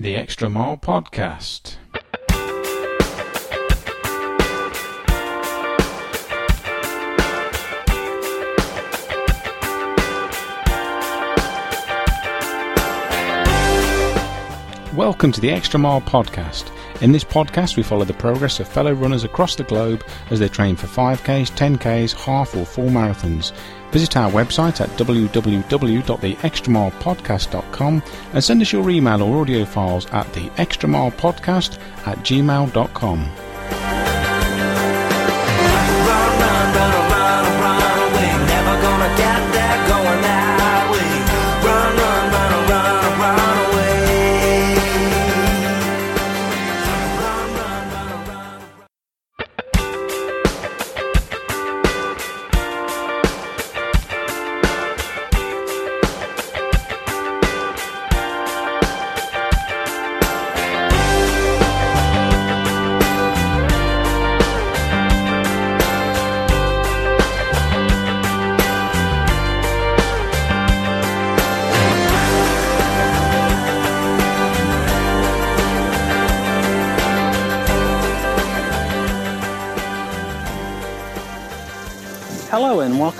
The Extra Mile Podcast. Welcome to the Extra Mile Podcast. In this podcast, we follow the progress of fellow runners across the globe as they train for 5Ks, 10Ks, half or full marathons. Visit our website at www.theextramilepodcast.com and send us your email or audio files at theextramilepodcast at gmail.com.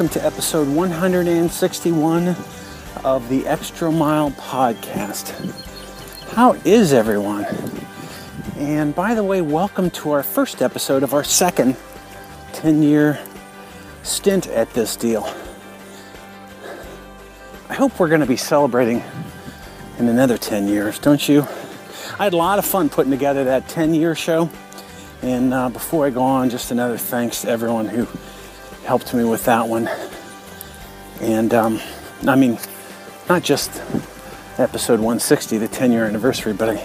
welcome to episode 161 of the Extra Mile Podcast. How is everyone? And by the way, welcome to our first episode of our second 10 year stint at this deal. I hope we're going to be celebrating in another 10 years, don't you? I had a lot of fun putting together that 10 year show. And uh, before I go on, just another thanks to everyone who helped me with that one. And um, I mean, not just episode 160, the 10 year anniversary, but I,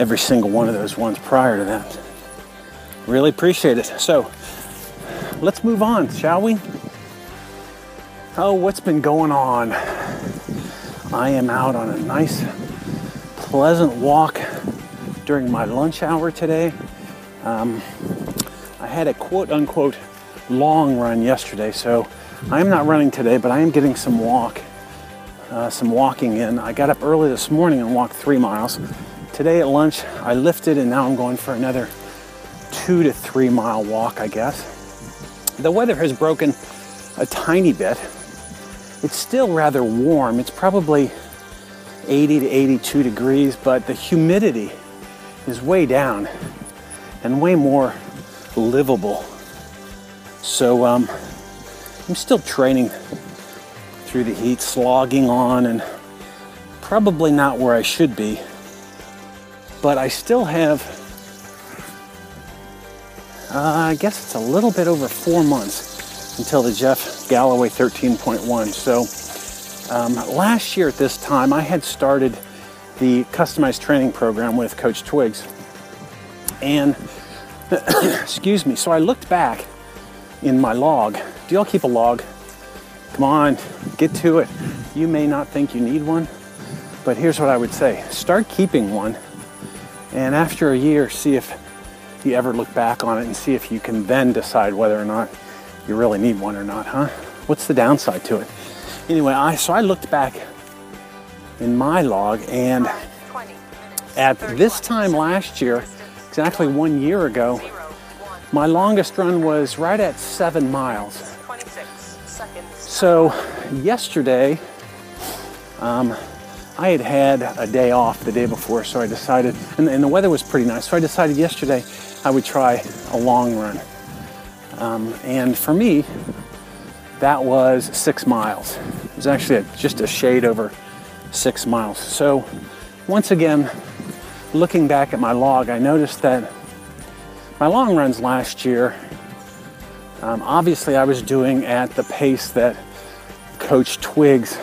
every single one of those ones prior to that. Really appreciate it. So let's move on, shall we? Oh, what's been going on? I am out on a nice, pleasant walk during my lunch hour today. Um, I had a quote unquote long run yesterday, so I am not running today, but I am getting some walk, uh, some walking in. I got up early this morning and walked three miles. Today at lunch, I lifted and now I'm going for another two to three mile walk, I guess. The weather has broken a tiny bit. It's still rather warm. It's probably 80 to 82 degrees, but the humidity is way down and way more livable. So um, I'm still training through the heat, slogging on, and probably not where I should be. But I still have, uh, I guess it's a little bit over four months until the Jeff Galloway 13.1. So um, last year at this time, I had started the customized training program with Coach Twigs. And, excuse me, so I looked back in my log. Do y'all keep a log? Come on, get to it. You may not think you need one, but here's what I would say start keeping one, and after a year, see if you ever look back on it and see if you can then decide whether or not you really need one or not, huh? What's the downside to it? Anyway, I so I looked back in my log and at this time last year, exactly one year ago, my longest run was right at seven miles. So yesterday, um, I had had a day off the day before, so I decided, and, and the weather was pretty nice, so I decided yesterday I would try a long run. Um, and for me, that was six miles. It was actually a, just a shade over six miles. So once again, looking back at my log, I noticed that my long runs last year, um, obviously I was doing at the pace that Coach Twigs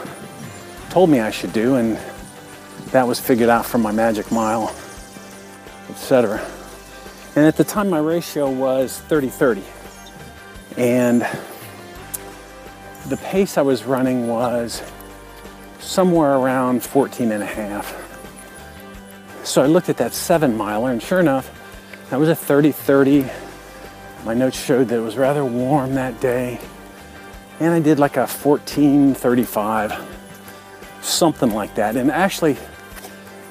told me I should do, and that was figured out from my magic mile, etc. And at the time, my ratio was 30 30. And the pace I was running was somewhere around 14 and a half. So I looked at that seven miler, and sure enough, that was a 30 30. My notes showed that it was rather warm that day. And I did like a 14 35, something like that. And actually,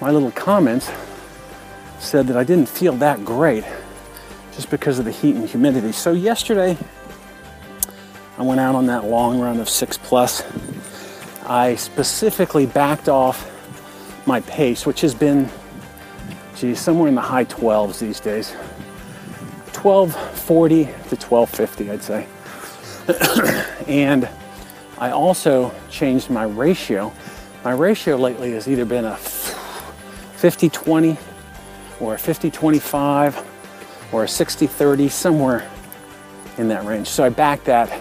my little comments said that I didn't feel that great just because of the heat and humidity. So yesterday, I went out on that long run of six plus. I specifically backed off my pace, which has been, geez, somewhere in the high 12s these days. 1240 to 1250, I'd say. and I also changed my ratio. My ratio lately has either been a 50 20 or a 50 25 or a 60 30, somewhere in that range. So I backed that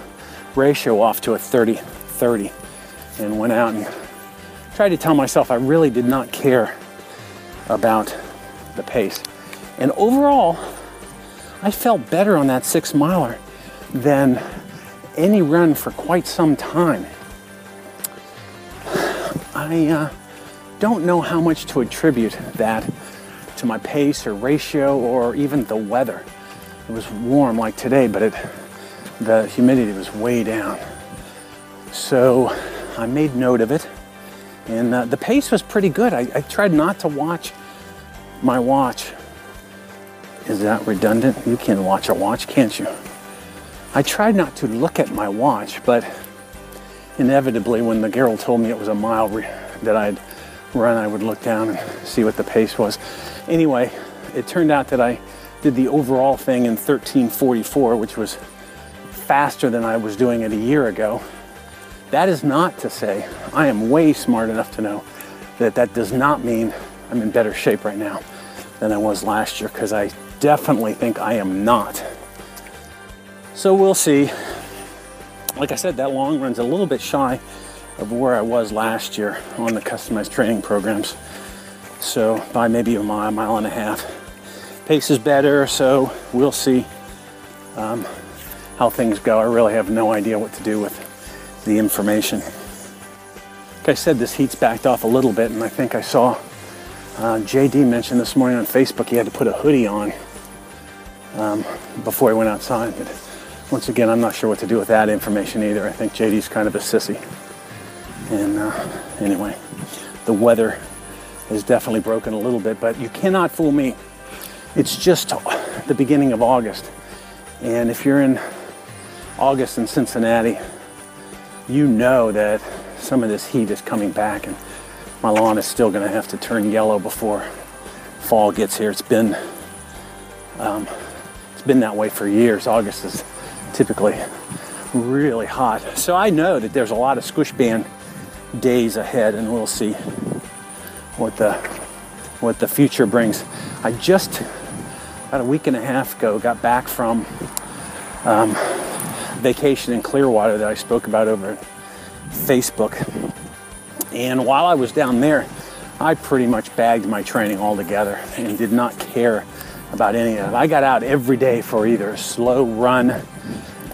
ratio off to a 30 30 and went out and tried to tell myself I really did not care about the pace. And overall, I felt better on that six miler than any run for quite some time. I uh, don't know how much to attribute that to my pace or ratio or even the weather. It was warm like today, but it, the humidity was way down. So I made note of it, and uh, the pace was pretty good. I, I tried not to watch my watch. Is that redundant? You can watch a watch, can't you? I tried not to look at my watch, but inevitably, when the girl told me it was a mile that I'd run, I would look down and see what the pace was. Anyway, it turned out that I did the overall thing in 1344, which was faster than I was doing it a year ago. That is not to say I am way smart enough to know that that does not mean I'm in better shape right now than I was last year, because I definitely think I am not. So we'll see. Like I said, that long run's a little bit shy of where I was last year on the customized training programs. So by maybe a mile, mile and a half. Pace is better, so we'll see um, how things go. I really have no idea what to do with the information. Like I said, this heat's backed off a little bit, and I think I saw uh, JD mentioned this morning on Facebook he had to put a hoodie on um, before he went outside. But once again, I'm not sure what to do with that information either. I think JD's kind of a sissy. And uh, anyway, the weather is definitely broken a little bit, but you cannot fool me. It's just the beginning of August. And if you're in August in Cincinnati, you know that some of this heat is coming back and my lawn is still going to have to turn yellow before fall gets here. It's been um, it's been that way for years. August is typically really hot. So I know that there's a lot of squish band days ahead and we'll see what the what the future brings. I just about a week and a half ago got back from um, vacation in Clearwater that I spoke about over Facebook. And while I was down there, I pretty much bagged my training altogether and did not care about any of it. I got out every day for either a slow run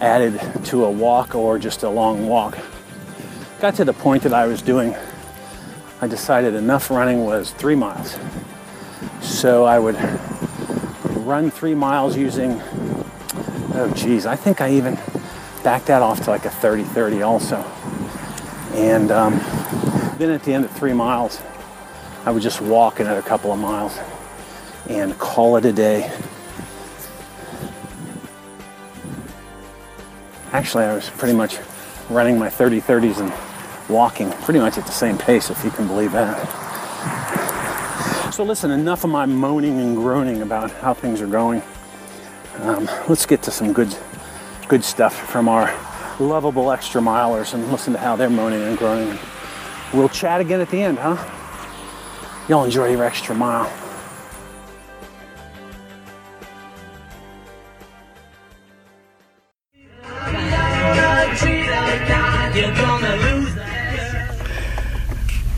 added to a walk or just a long walk. Got to the point that I was doing, I decided enough running was three miles. So I would run three miles using, oh geez, I think I even backed that off to like a 30 30 also. And um, then at the end of three miles, I would just walk another couple of miles and call it a day. Actually, I was pretty much running my 30 30s and walking pretty much at the same pace, if you can believe that. So, listen, enough of my moaning and groaning about how things are going. Um, let's get to some good, good stuff from our lovable extra milers and listen to how they're moaning and groaning. We'll chat again at the end, huh? Y'all enjoy your extra mile.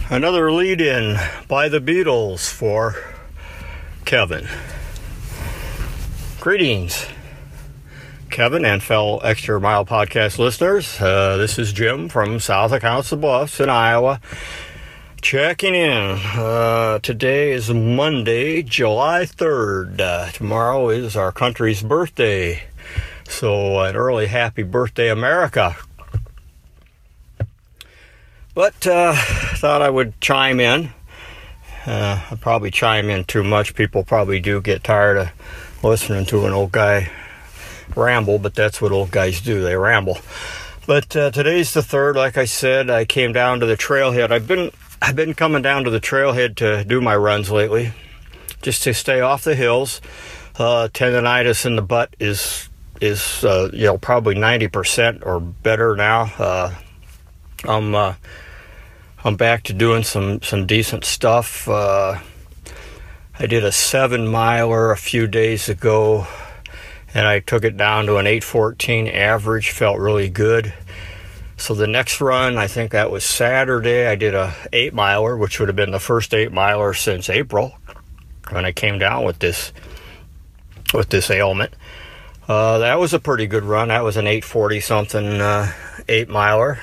Another lead in by the Beatles for Kevin. Greetings, Kevin and fellow Extra Mile podcast listeners. Uh, this is Jim from south of Council Bluffs in Iowa. Checking in. Uh, today is Monday, July 3rd. Uh, tomorrow is our country's birthday. So, an early happy birthday, America. But uh, thought I would chime in Uh, I probably chime in too much. People probably do get tired of listening to an old guy ramble, but that's what old guys do. They ramble. But uh, today's the third. Like I said, I came down to the trailhead. I've been I've been coming down to the trailhead to do my runs lately, just to stay off the hills. Uh, tendonitis in the butt is is uh, you know probably ninety percent or better now. Uh, I'm uh, I'm back to doing some some decent stuff. Uh, I did a seven miler a few days ago, and I took it down to an 814 average. Felt really good. So the next run, I think that was Saturday. I did a eight miler, which would have been the first eight miler since April when I came down with this with this ailment. Uh, that was a pretty good run. That was an 840 something uh, eight miler.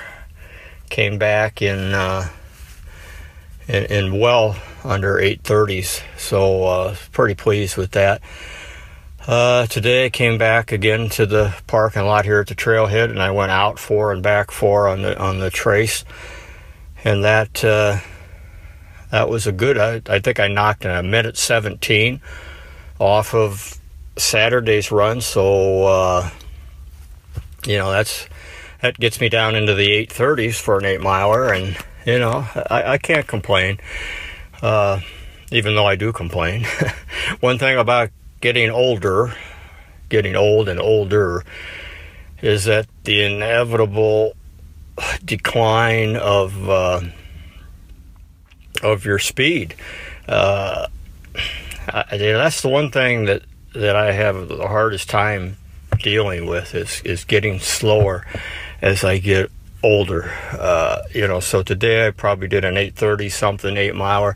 Came back in, uh, in in well under 830s, so uh, pretty pleased with that. Uh, today I came back again to the parking lot here at the trailhead, and I went out four and back four on the on the trace, and that uh, that was a good. I, I think I knocked a minute 17 off of Saturday's run, so uh, you know that's that gets me down into the 830s for an eight miler, and you know I, I can't complain, uh, even though I do complain. One thing about getting older, getting old and older, is that the inevitable decline of uh, of your speed. Uh, I, that's the one thing that that I have the hardest time dealing with is is getting slower as I get older. Uh, you know, so today I probably did an 830 something, eight miler.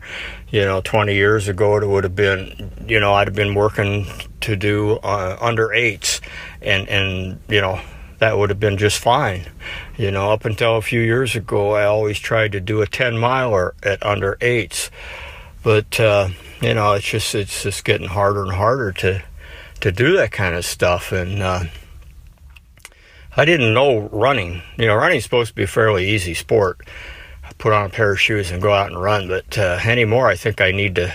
You know, 20 years ago it would have been, you know, I'd have been working to do uh, under eights, and and you know that would have been just fine. You know, up until a few years ago, I always tried to do a 10 miler at under eights, but uh, you know, it's just it's just getting harder and harder to to do that kind of stuff, and uh, I didn't know running. You know, running's supposed to be a fairly easy sport. Put on a pair of shoes and go out and run, but uh, anymore, I think I need to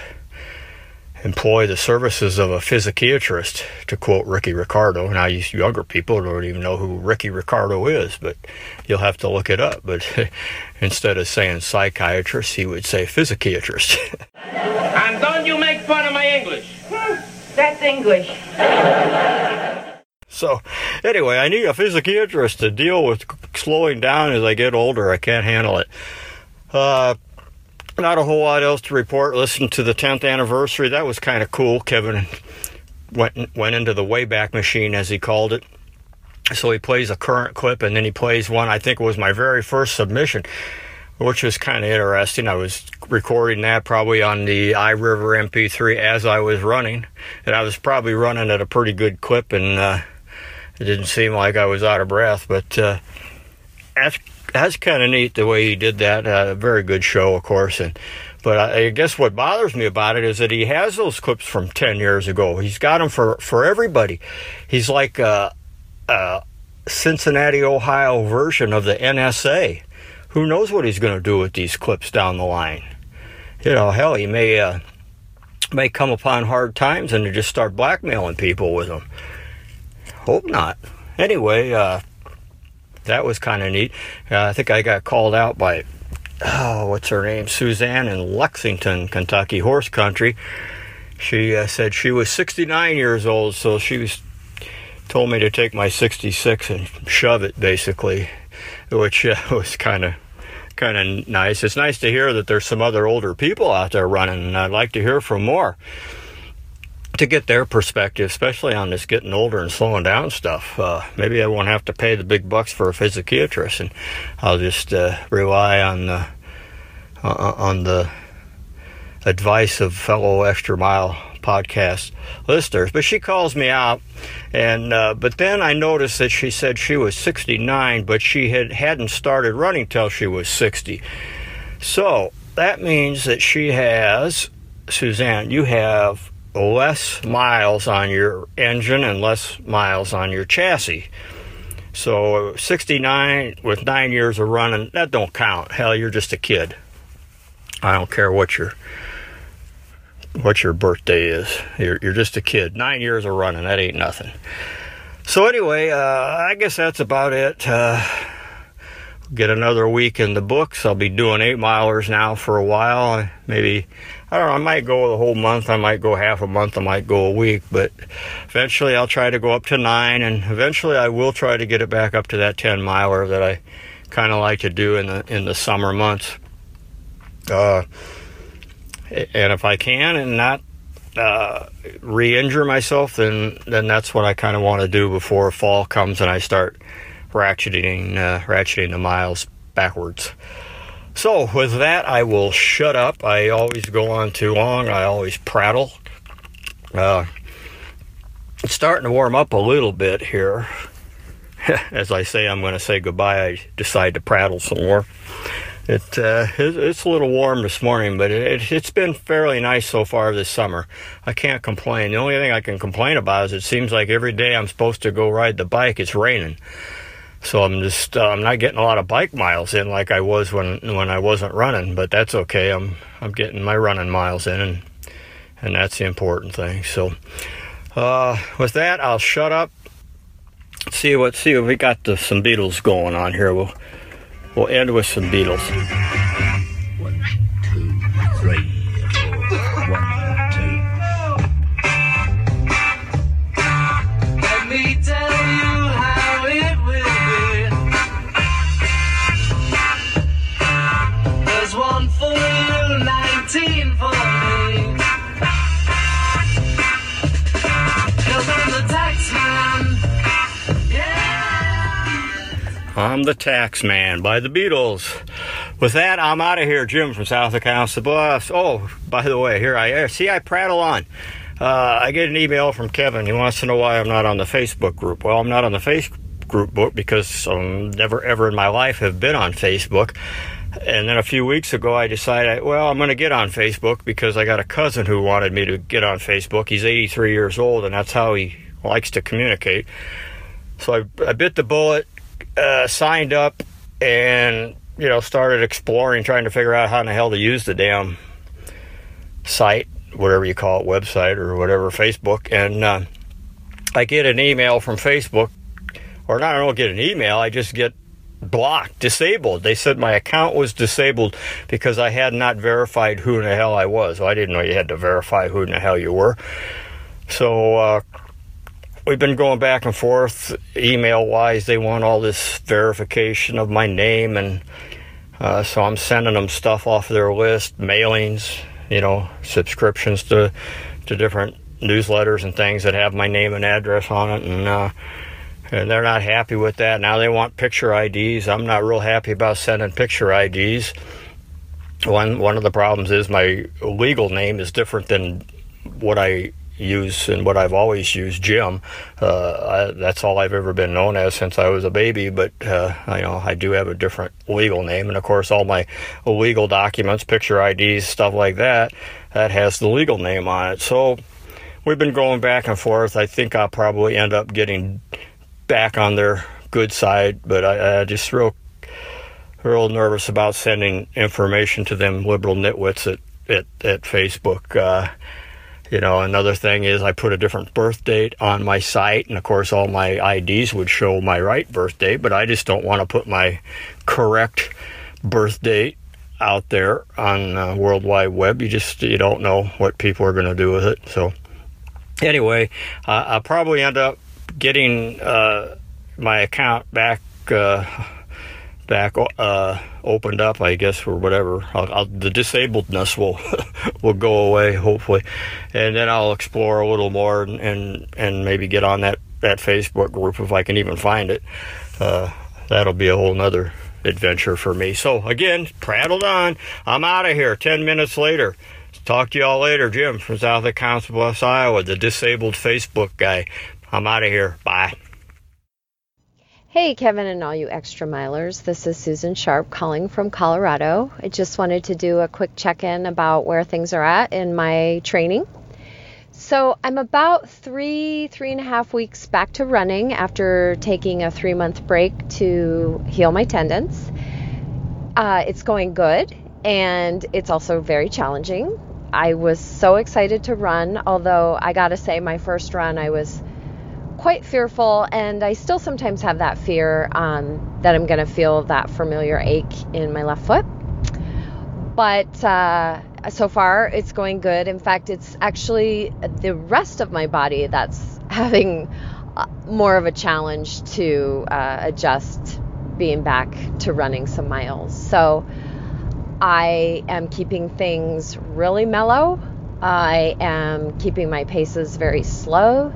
employ the services of a physiatrist, to quote Ricky Ricardo. Now, you younger people don't even know who Ricky Ricardo is, but you'll have to look it up. But instead of saying psychiatrist, he would say physiatrist. And don't you make fun of my English. That's English. so, anyway, I need a physical interest to deal with slowing down as I get older. I can't handle it. Uh, not a whole lot else to report. Listen to the 10th anniversary. That was kind of cool. Kevin went went into the Wayback Machine, as he called it. So he plays a current clip, and then he plays one. I think was my very first submission, which was kind of interesting. I was recording that probably on the iRiver MP3 as I was running, and I was probably running at a pretty good clip, and uh, it didn't seem like I was out of breath. But uh, that's that's kind of neat the way he did that. Uh, a very good show, of course, and but I, I guess what bothers me about it is that he has those clips from ten years ago. He's got them for for everybody. He's like a, a Cincinnati, Ohio version of the NSA. Who knows what he's going to do with these clips down the line? You know, hell, he may uh, may come upon hard times and just start blackmailing people with them. Hope not. Anyway, uh, that was kind of neat. Uh, I think I got called out by, oh, what's her name? Suzanne in Lexington, Kentucky, horse country. She uh, said she was 69 years old, so she was told me to take my 66 and shove it, basically, which uh, was kind of kind of nice. It's nice to hear that there's some other older people out there running, and I'd like to hear from more to get their perspective, especially on this getting older and slowing down stuff. Uh, maybe I won't have to pay the big bucks for a physiatrist, and I'll just uh, rely on the uh, on the advice of fellow extra mile podcast listeners. But she calls me out, and uh, but then I noticed that she said she was 69, but she had hadn't started running till she was 60. So that means that she has Suzanne. You have less miles on your engine and less miles on your chassis. So 69 with nine years of running, that don't count. Hell, you're just a kid. I don't care what your what your birthday is. You're, you're just a kid. Nine years of running, that ain't nothing. So anyway, uh, I guess that's about it. Uh, get another week in the books. I'll be doing eight milers now for a while. Maybe I don't know. I might go the whole month. I might go half a month. I might go a week. But eventually, I'll try to go up to nine, and eventually, I will try to get it back up to that ten miler that I kind of like to do in the in the summer months. Uh, and if I can, and not uh, re-injure myself, then then that's what I kind of want to do before fall comes and I start ratcheting uh, ratcheting the miles backwards. So with that, I will shut up. I always go on too long. I always prattle. Uh, it's starting to warm up a little bit here. As I say, I'm going to say goodbye. I decide to prattle some more. It, uh, it, it's a little warm this morning, but it, has been fairly nice so far this summer. I can't complain. The only thing I can complain about is it seems like every day I'm supposed to go ride the bike, it's raining. So I'm just uh, I'm not getting a lot of bike miles in like I was when when I wasn't running, but that's okay. I'm I'm getting my running miles in, and and that's the important thing. So uh, with that, I'll shut up. See what see if we got the, some Beatles going on here. We'll we'll end with some Beatles. 19 for me. Cause I'm the tax man. Yeah. I'm the Taxman by the Beatles. With that, I'm out of here. Jim from South of Council Bluffs. Oh, by the way, here I am. See, I prattle on. Uh, I get an email from Kevin. He wants to know why I'm not on the Facebook group. Well, I'm not on the Facebook group because um, never ever in my life have been on Facebook. And then a few weeks ago, I decided, well, I'm going to get on Facebook because I got a cousin who wanted me to get on Facebook. He's 83 years old, and that's how he likes to communicate. So I, I bit the bullet, uh, signed up, and you know started exploring, trying to figure out how in the hell to use the damn site, whatever you call it, website or whatever, Facebook. And uh, I get an email from Facebook, or not, I don't get an email. I just get blocked, disabled. They said my account was disabled because I had not verified who in the hell I was. Well, I didn't know you had to verify who in the hell you were. So uh, we've been going back and forth email wise. They want all this verification of my name, and uh, so I'm sending them stuff off their list, mailings, you know, subscriptions to to different newsletters and things that have my name and address on it, and uh, and they're not happy with that. Now they want picture IDs. I'm not real happy about sending picture IDs. One one of the problems is my legal name is different than what I use and what I've always used, Jim. Uh, I, that's all I've ever been known as since I was a baby. But uh, you know, I do have a different legal name, and of course, all my legal documents, picture IDs, stuff like that, that has the legal name on it. So we've been going back and forth. I think I'll probably end up getting back on their good side, but I, I just real real nervous about sending information to them liberal nitwits at at, at Facebook. Uh, you know, another thing is I put a different birth date on my site, and of course, all my IDs would show my right birth date, but I just don't want to put my correct birth date out there on uh, World Wide Web. You just you don't know what people are going to do with it. So anyway, uh, I'll probably end up getting uh, my account back. Uh, back uh, opened up, I guess, or whatever. I'll, I'll, the disabledness will will go away, hopefully, and then I'll explore a little more and and, and maybe get on that, that Facebook group if I can even find it. Uh, that'll be a whole nother adventure for me. So again, prattled on. I'm out of here. Ten minutes later. Talk to y'all later, Jim from South of Council Bluffs, Iowa, the disabled Facebook guy. I'm out of here. Bye. Hey, Kevin, and all you extra milers. This is Susan Sharp calling from Colorado. I just wanted to do a quick check in about where things are at in my training. So, I'm about three, three and a half weeks back to running after taking a three month break to heal my tendons. Uh, it's going good, and it's also very challenging. I was so excited to run, although I gotta say, my first run, I was quite fearful, and I still sometimes have that fear um, that I'm gonna feel that familiar ache in my left foot. But uh, so far, it's going good. In fact, it's actually the rest of my body that's having uh, more of a challenge to uh, adjust being back to running some miles. So I am keeping things really mellow. I am keeping my paces very slow.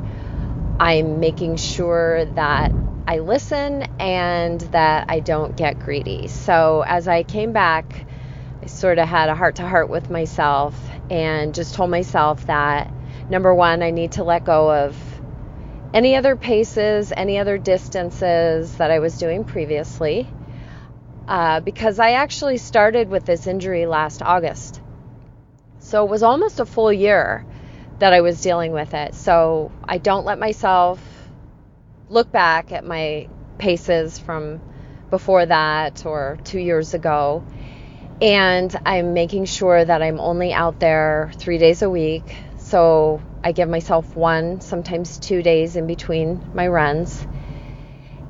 I'm making sure that I listen and that I don't get greedy. So as I came back, I sort of had a heart to heart with myself and just told myself that number one, I need to let go of any other paces, any other distances that I was doing previously. Uh, because I actually started with this injury last August. So it was almost a full year that I was dealing with it. So I don't let myself look back at my paces from before that or two years ago. And I'm making sure that I'm only out there three days a week. So I give myself one, sometimes two days in between my runs.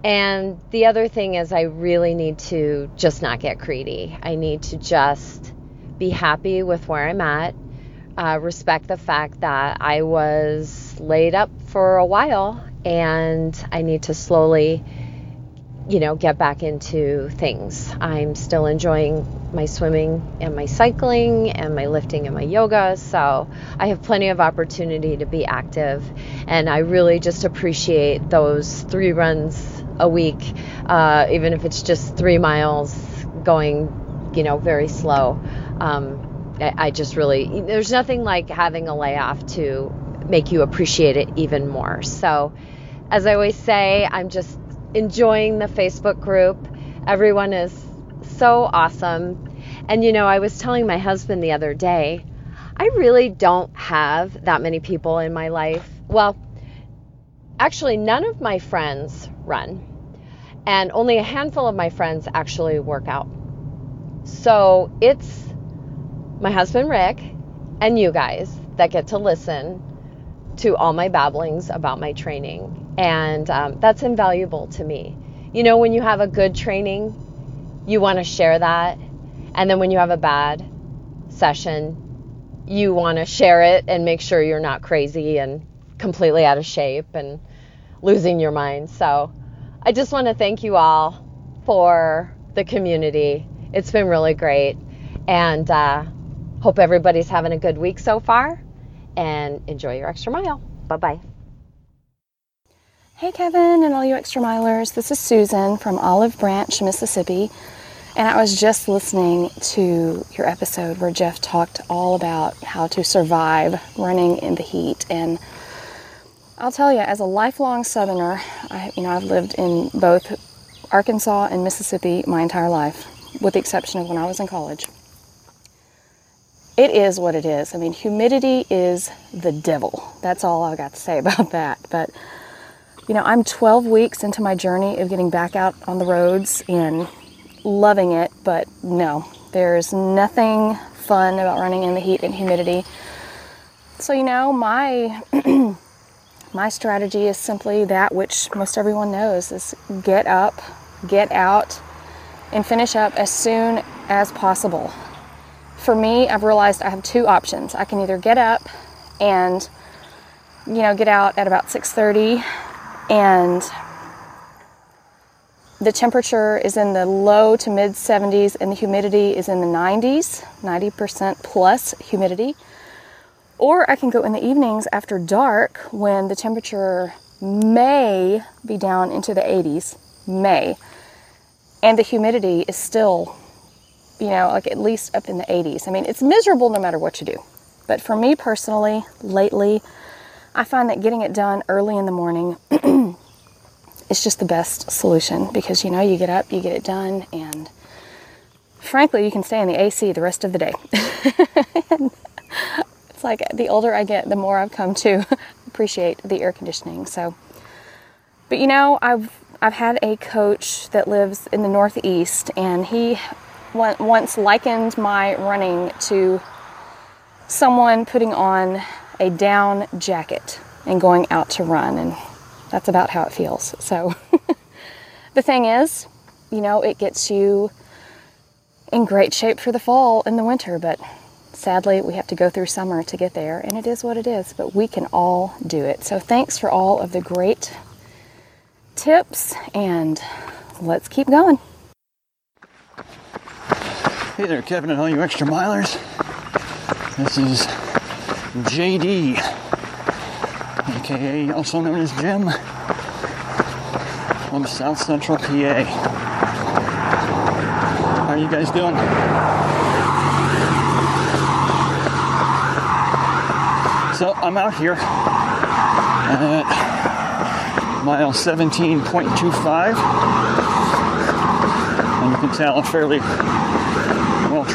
And the other thing is, I really need to just not get greedy. I need to just be happy with where I'm at, uh, respect the fact that I was laid up for a while and I need to slowly, you know, get back into things. I'm still enjoying my swimming and my cycling and my lifting and my yoga. So I have plenty of opportunity to be active. And I really just appreciate those three runs a week, uh, even if it's just three miles going, you know, very slow. Um, I, just really, there's nothing like having a layoff to make you appreciate it even more. So, as I always say, I'm just enjoying the Facebook group. Everyone is so awesome. And you know, I was telling my husband the other day, I really don't have that many people in my life. Well, actually, none of my friends run, and only a handful of my friends actually work out. So it's my husband Rick and you guys that get to listen to all my babblings about my training. And um, that's invaluable to me. You know, when you have a good training, you want to share that. And then when you have a bad session, you want to share it and make sure you're not crazy and completely out of shape and losing your mind. So I just want to thank you all for the community. It's been really great. And uh, hope everybody's having a good week so far and enjoy your extra mile. Bye bye. Hey Kevin and all you extra milers, this is Susan from Olive Branch, Mississippi. And I was just listening to your episode where Jeff talked all about how to survive running in the heat. And I'll tell you, as a lifelong Southerner, I, you know, I've lived in both Arkansas and Mississippi my entire life, with the exception of when I was in college. It is what it is. I mean, humidity is the devil. That's all I've got to say about that. But you know, I'm 12 weeks into my journey of getting back out on the roads and loving it, but no, there's nothing fun about running in the heat and humidity. So, you know, my my strategy is simply that which most everyone knows is get up, get out, and finish up as soon as possible. For me, I've realized I have two options. I can either get up and you know, get out at about 6:30 and the temperature is in the low to mid 70s and the humidity is in the 90s, 90% plus humidity. Or I can go in the evenings after dark when the temperature may be down into the 80s, may. And the humidity is still, you know, like at least up in the 80s. I mean, it's miserable no matter what you do. But for me personally, lately, I find that getting it done early in the morning is just the best solution because you know you get up, you get it done, and frankly, you can stay in the AC the rest of the day. it's like the older I get, the more I've come to appreciate the air conditioning. So, but you know, I've I've had a coach that lives in the Northeast, and he once likened my running to someone putting on a down jacket and going out to run, and that's about how it feels. So, the thing is, you know, it gets you in great shape for the fall and the winter, but sadly, we have to go through summer to get there, and it is what it is, but we can all do it. So, thanks for all of the great tips, and let's keep going. Hey there, Kevin and all you extra milers. This is JD, aka also known as Jim, from South Central PA. How are you guys doing? So I'm out here at mile 17.25, and you can tell I'm fairly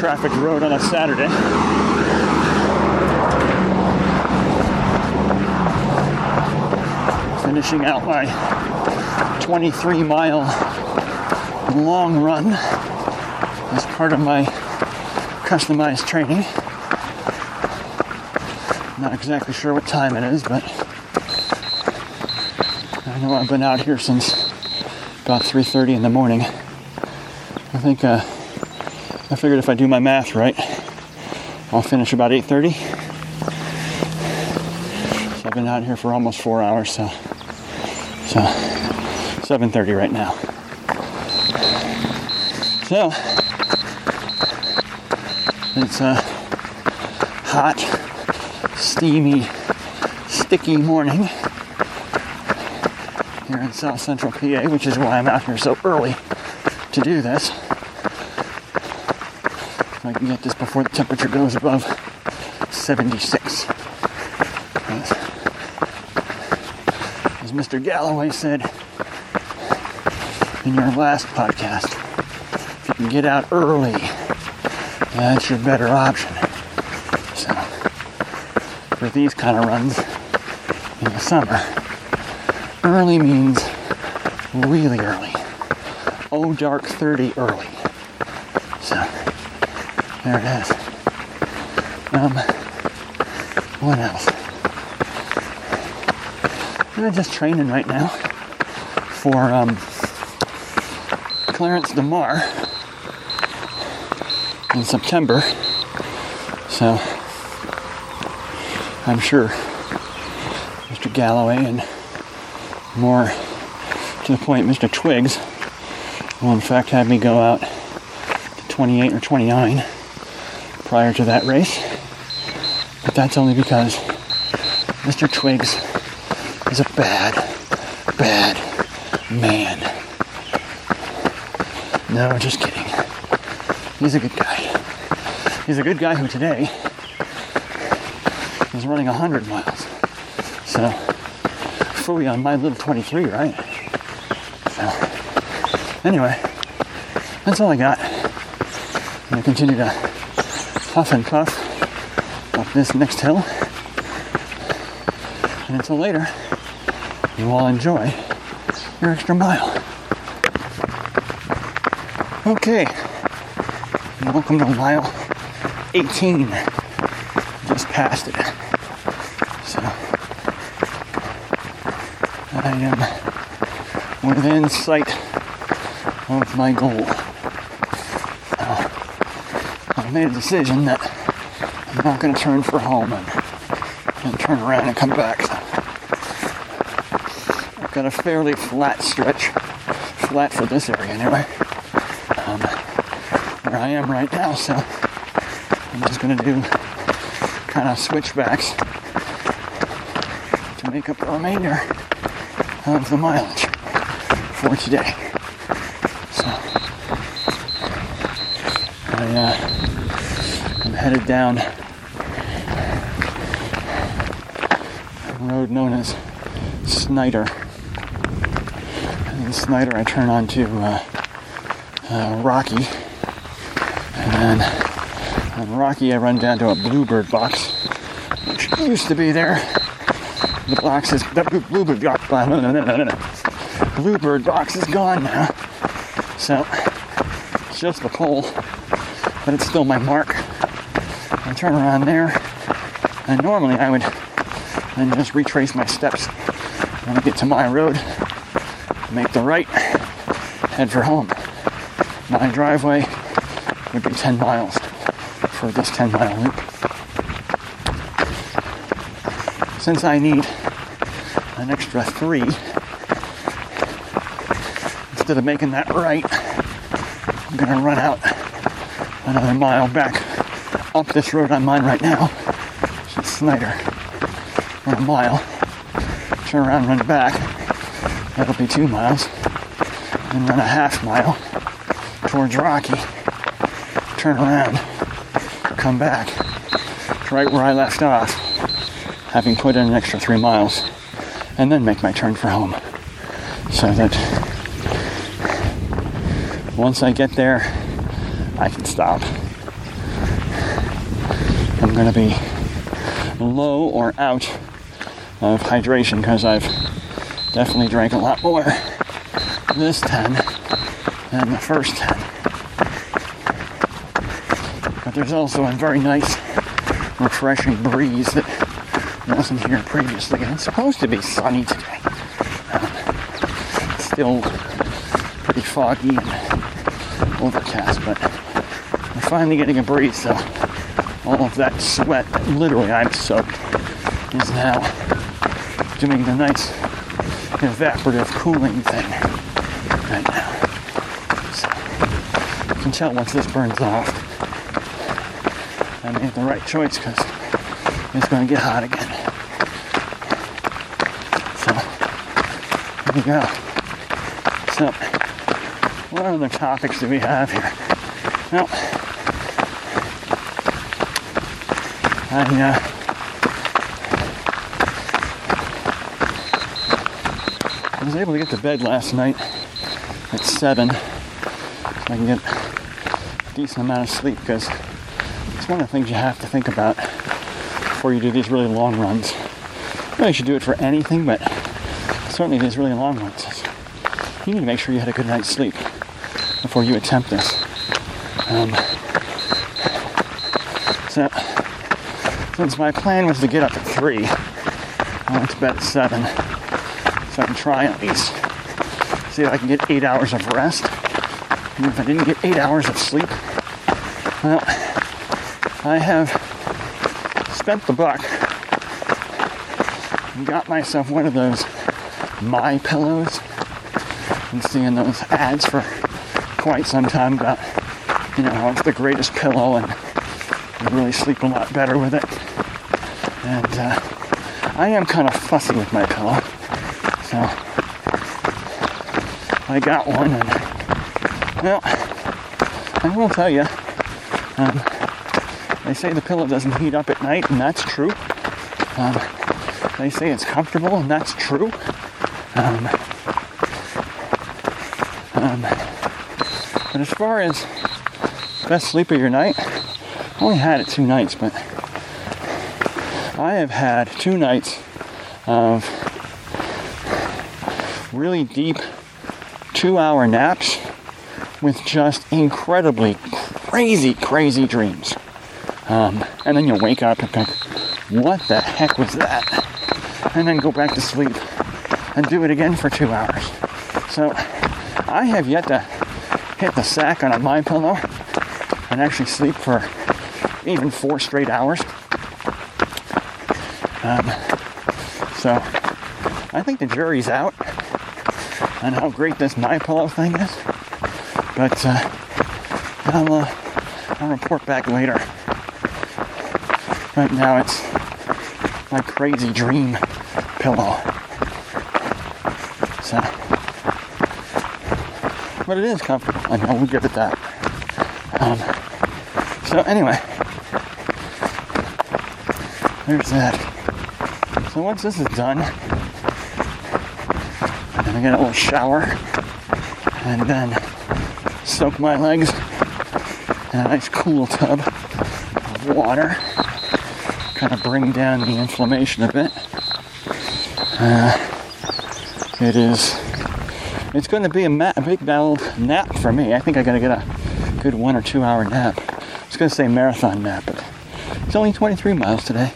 well trafficked road on a Saturday. Finishing out my 23 mile long run as part of my customized training. Not exactly sure what time it is, but I know I've been out here since about 3:30 in the morning. I think uh, I figured if I do my math right, I'll finish about 8:30. So I've been out here for almost four hours, so so 7:30 right now. So it's a hot, steamy, sticky morning here in South Central PA, which is why I'm out here so early to do this. Can get this before the temperature goes above 76. As, as Mr. Galloway said in your last podcast, if you can get out early, that's your better option. So, for these kind of runs in the summer, early means really early. Oh, dark 30 early. There it is. Um, what else? I'm just training right now for um, Clarence DeMar in September. So, I'm sure Mr. Galloway and more to the point, Mr. Twigs will in fact have me go out to 28 or 29 prior to that race. But that's only because Mr. Twiggs is a bad, bad man. No, just kidding. He's a good guy. He's a good guy who today is running 100 miles. So, fully on my little 23, right? So, anyway, that's all I got. I'm gonna continue to puff and puff up this next hill. And until later, you all enjoy your extra mile. Okay, welcome to mile 18. Just passed it. So, I am within sight of my goal. I've made a decision that I'm not going to turn for home and, and turn around and come back. So, I've got a fairly flat stretch, flat for this area anyway, um, where I am right now. So I'm just going to do kind of switchbacks to make up the remainder of the mileage for today. Headed down a road known as Snyder. And Snyder, I turn onto uh, uh, Rocky, and then on Rocky, I run down to a Bluebird box, which used to be there. The box is the Bluebird box. Bluebird box is gone now, so it's just the pole, but it's still my mark. Turn around there, And normally I would then just retrace my steps when I get to my road, make the right, head for home. My driveway would be 10 miles for this 10 mile loop. Since I need an extra three, instead of making that right, I'm gonna run out another mile back up this road I'm on right now. It's Snyder. Run a mile, turn around, run back. That'll be two miles. and run a half mile towards Rocky. Turn around, come back to right where I left off, having put in an extra three miles, and then make my turn for home. So that once I get there, I can stop. Going to be low or out of hydration because I've definitely drank a lot more this 10 than the first 10. But there's also a very nice, refreshing breeze that wasn't here previously. And it's supposed to be sunny today. Um, still pretty foggy and overcast, but I'm finally getting a breeze, so all of that sweat, that literally I'm soaked, is now doing the nice evaporative cooling thing right now. So you can tell once this burns off, I made the right choice because it's going to get hot again. So here we go. So what other topics do we have here? Well, I uh, I was able to get to bed last night at seven, so I can get a decent amount of sleep because it's one of the things you have to think about before you do these really long runs. You should do it for anything, but certainly these really long ones. You need to make sure you had a good night's sleep before you attempt this. Um, so, since my plan was to get up at 3, I went to bed at 7, so I can try at least see if I can get 8 hours of rest. And if I didn't get 8 hours of sleep, well, I have spent the buck and got myself one of those My Pillows. Been seeing those ads for quite some time about, you know, it's the greatest pillow and you really sleep a lot better with it. Uh, I am kind of fussy with my pillow. So I got one and, well, I will tell you, um, they say the pillow doesn't heat up at night, and that's true. Um, they say it's comfortable, and that's true. Um, um, but as far as best sleep of your night, I only had it two nights, but have had two nights of really deep two hour naps with just incredibly crazy, crazy dreams. Um, and then you wake up and think, what the heck was that? And then go back to sleep and do it again for two hours. So I have yet to hit the sack on a my pillow and actually sleep for even four straight hours. Um, so I think the jury's out on how great this my pillow thing is. But uh, I'll, uh, I'll report back later. Right now it's my crazy dream pillow. So, but it is comfortable. I know we'll give it that. Um, so anyway, there's that. So once this is done, I'm gonna get a little shower and then soak my legs in a nice cool tub of water. Kind of bring down the inflammation a bit. Uh, it is. It's going to be a, ma- a big old nap for me. I think I got to get a good one or two hour nap. I was going to say marathon nap, but it's only 23 miles today.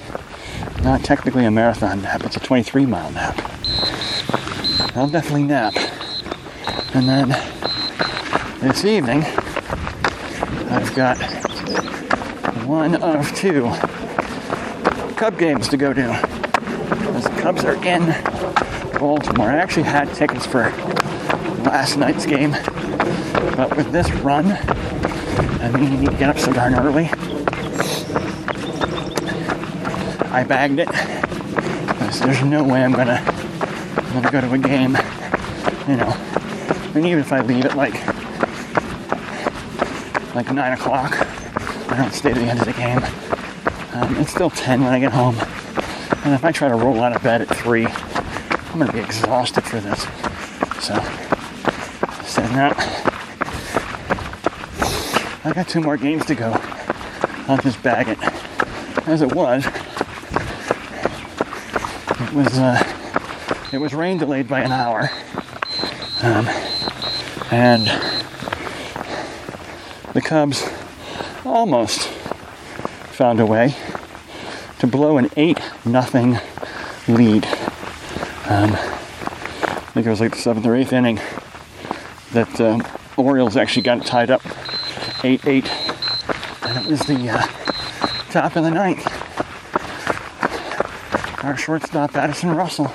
Not technically a marathon nap, it's a 23 mile nap. I'll definitely nap. And then this evening, I've got one of two Cub games to go to. As the Cubs are in Baltimore. I actually had tickets for last night's game, but with this run, I mean, you need to get up so darn early. I bagged it. There's no way I'm gonna, I'm gonna go to a game. You know, And even if I leave at like like nine o'clock, I don't stay to the end of the game. Um, it's still ten when I get home, and if I try to roll out of bed at three, I'm gonna be exhausted for this. So, saying that, I got two more games to go. I'll just bag it. As it was, was uh, it was rain delayed by an hour, um, and the Cubs almost found a way to blow an eight nothing lead. Um, I think it was like the seventh or eighth inning that um, Orioles actually got it tied up 8 8. And it was the uh, top of the ninth. Our shortstop, Addison Russell,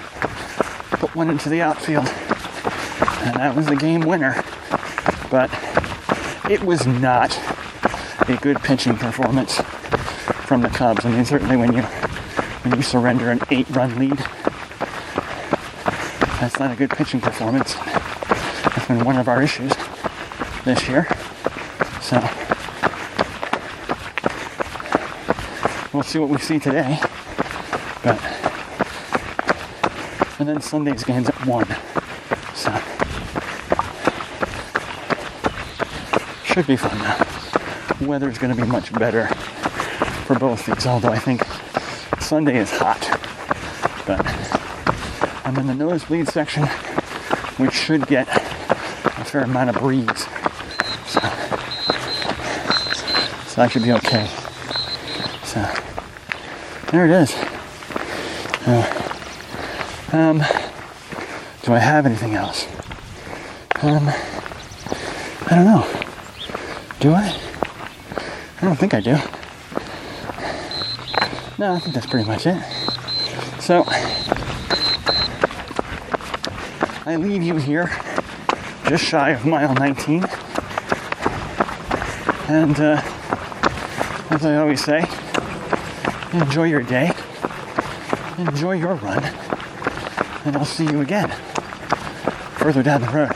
put one into the outfield. And that was the game winner. But it was not a good pitching performance from the Cubs. I mean, certainly when you when you surrender an eight-run lead, that's not a good pitching performance. That's been one of our issues this year. So we'll see what we see today. But and then Sunday's game's at one. So should be fun now. Weather's gonna be much better for both these, although I think Sunday is hot. But I'm in the nosebleed section, which should get a fair amount of breeze. So, so that should be okay. So there it is. Uh, um, do I have anything else? Um, I don't know. Do I? I don't think I do. No, I think that's pretty much it. So, I leave you here just shy of mile 19. And uh, as I always say, enjoy your day, enjoy your run, and I'll see you again further down the road.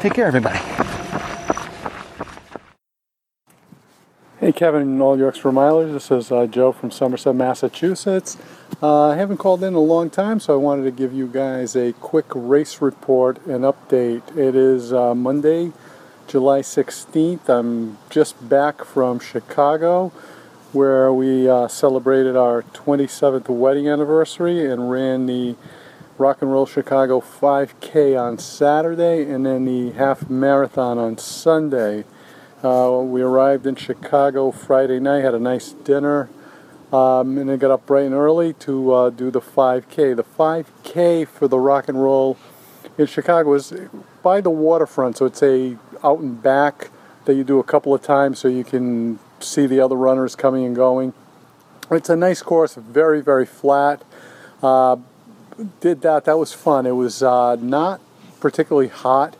Take care, everybody. Hey Kevin and all your extra milers, this is uh, Joe from Somerset, Massachusetts. Uh, I haven't called in a long time, so I wanted to give you guys a quick race report and update. It is uh, Monday, July 16th. I'm just back from Chicago, where we uh, celebrated our 27th wedding anniversary and ran the Rock and Roll Chicago 5K on Saturday and then the half marathon on Sunday. Uh, we arrived in Chicago Friday night, had a nice dinner, um, and then got up bright and early to uh, do the 5K. The 5K for the rock and roll in Chicago is by the waterfront, so it's a out and back that you do a couple of times so you can see the other runners coming and going. It's a nice course, very very flat. Uh, did that. That was fun. It was uh, not particularly hot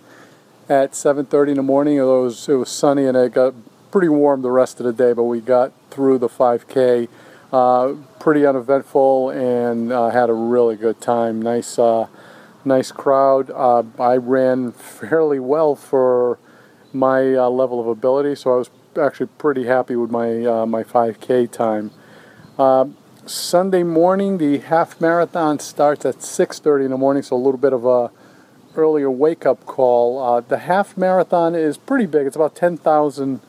at 7:30 in the morning. It was it was sunny and it got pretty warm the rest of the day, but we got through the 5K uh, pretty uneventful and uh, had a really good time. Nice uh, nice crowd. Uh, I ran fairly well for my uh, level of ability, so I was actually pretty happy with my uh, my 5K time. Sunday morning, the half marathon starts at 6:30 in the morning, so a little bit of a earlier wake up call. Uh, the half marathon is pretty big. It's about 10,000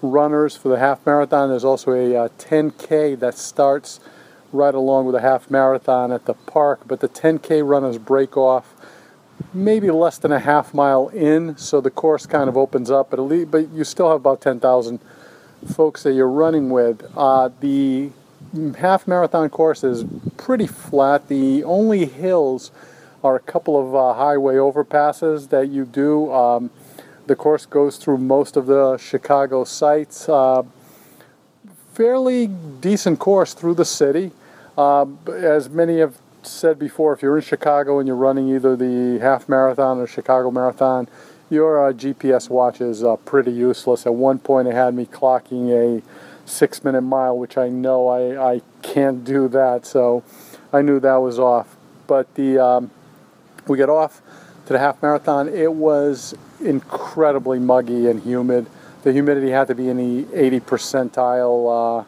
runners for the half marathon. There's also a uh, 10K that starts right along with the half marathon at the park, but the 10K runners break off maybe less than a half mile in, so the course kind of opens up, but, least, but you still have about 10,000 folks that you're running with. Uh, the half marathon course is pretty flat. The only hills are a couple of uh, highway overpasses that you do. Um, the course goes through most of the Chicago sites. Uh, fairly decent course through the city. Uh, as many have said before, if you're in Chicago and you're running either the half marathon or Chicago marathon, your uh, GPS watch is uh, pretty useless. At one point, it had me clocking a six minute mile, which I know I, I can't do that, so I knew that was off. But the um, we get off to the half marathon. It was incredibly muggy and humid. The humidity had to be in the 80 percentile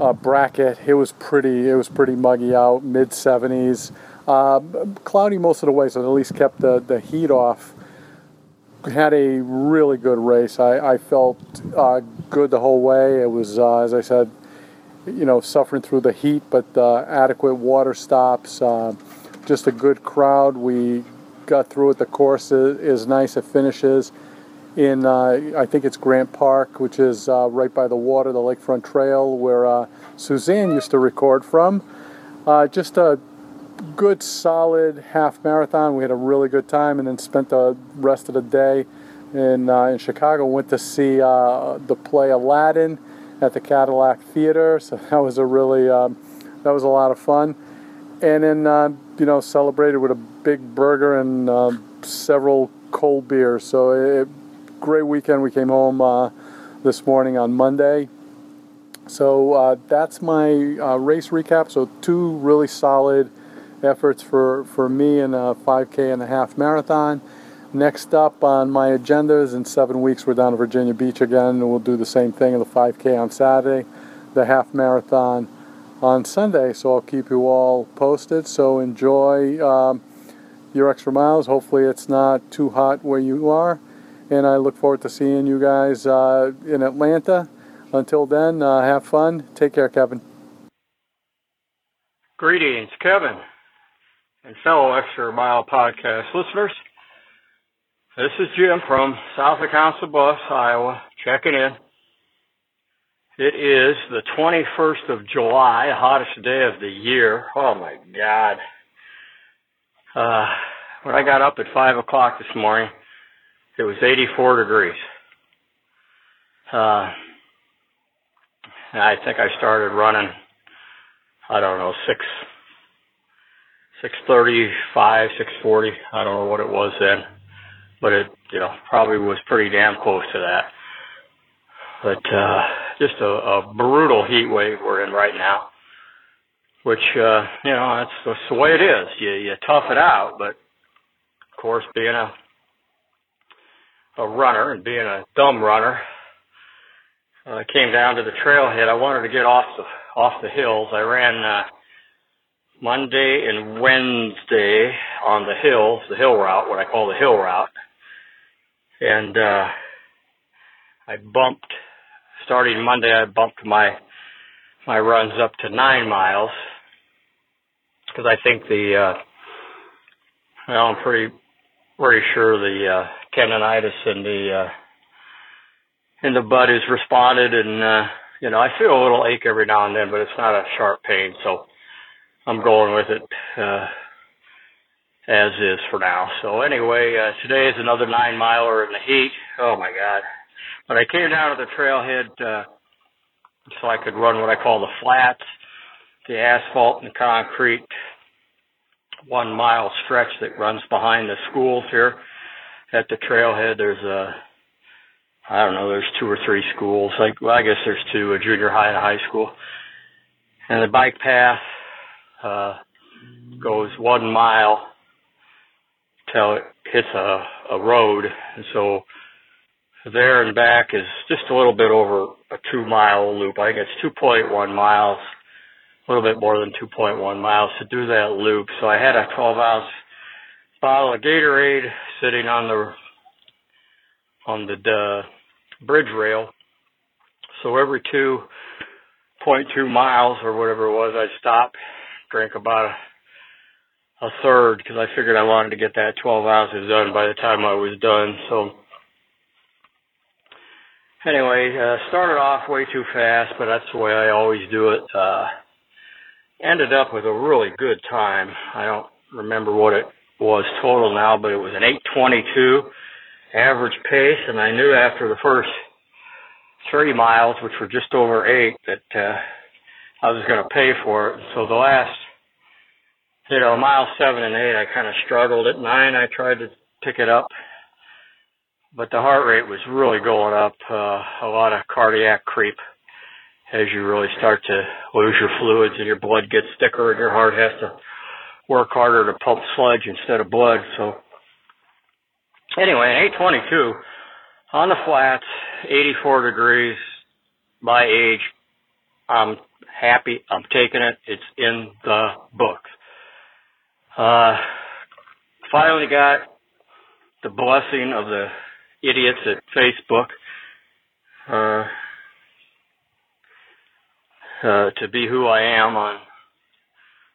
uh, uh, bracket. It was pretty. It was pretty muggy out, mid 70s. Uh, cloudy most of the way, so at least kept the, the heat off. Had a really good race. I, I felt uh, good the whole way. It was, uh, as I said, you know, suffering through the heat, but uh, adequate water stops. just a good crowd. We got through it. The course is, is nice. It finishes in uh, I think it's Grant Park, which is uh, right by the water, the Lakefront Trail, where uh, Suzanne used to record from. Uh, just a good, solid half marathon. We had a really good time, and then spent the rest of the day in uh, in Chicago. Went to see uh, the play Aladdin at the Cadillac Theater, so that was a really um, that was a lot of fun. And then you know celebrated with a big burger and several cold beers. So it, great weekend. We came home uh, this morning on Monday. So uh, that's my uh, race recap. So two really solid efforts for, for me in a 5K and a half marathon. Next up on my agenda is in seven weeks we're down to Virginia Beach again, and we'll do the same thing in the 5K on Saturday, the half marathon on Sunday. So I'll keep you all posted. So enjoy um, your extra miles. Hopefully it's not too hot where you are and I look forward to seeing you guys uh, in Atlanta. Until then, uh, have fun. Take care, Kevin. Greetings, Kevin, and fellow Extra Mile podcast listeners. This is Jim from South of Council Bluffs, Iowa, checking in. It is the 21st of July, hottest day of the year. Oh my God. Uh, when I got up at 5 o'clock this morning, it was 84 degrees. Uh, I think I started running, I don't know, 6, 635, 640. I don't know what it was then, but it, you know, probably was pretty damn close to that. But, uh, just a, a brutal heat wave we're in right now, which, uh, you know, that's, that's the way it is. You, you tough it out, but of course, being a a runner and being a dumb runner, I uh, came down to the trailhead. I wanted to get off the off the hills. I ran uh, Monday and Wednesday on the hill, the hill route, what I call the hill route, and uh, I bumped. Starting Monday, I bumped my my runs up to nine miles because I think the uh, well, I'm pretty pretty sure the uh, tendonitis in the uh, in the butt has responded, and uh, you know I feel a little ache every now and then, but it's not a sharp pain, so I'm going with it uh, as is for now. So anyway, uh, today is another nine miler in the heat. Oh my God! But I came down to the trailhead uh, so I could run what I call the flats, the asphalt and concrete one mile stretch that runs behind the schools here at the trailhead. There's a, I don't know, there's two or three schools. Like, well, I guess there's two, a junior high and a high school. And the bike path uh, goes one mile till it hits a, a road. And so there and back is just a little bit over a two mile loop. I think it's 2.1 miles, a little bit more than 2.1 miles to do that loop. So I had a 12 ounce bottle of Gatorade sitting on the on the uh, bridge rail. So every 2.2 miles or whatever it was, I'd stop, drink about a, a third because I figured I wanted to get that 12 ounces done by the time I was done. So anyway, uh, started off way too fast, but that's the way I always do it. Uh, ended up with a really good time. I don't remember what it was total now, but it was an 822 average pace, and I knew after the first three miles, which were just over eight, that uh, I was going to pay for it. So the last, you know, mile seven and eight, I kind of struggled. At nine, I tried to pick it up, but the heart rate was really going up. Uh, a lot of cardiac creep as you really start to lose your fluids and your blood gets thicker and your heart has to work harder to pump sludge instead of blood. So anyway, 822 on the flats, 84 degrees, my age, I'm happy. I'm taking it. It's in the book. Uh, finally got the blessing of the idiots at Facebook. Uh, uh, to be who I am on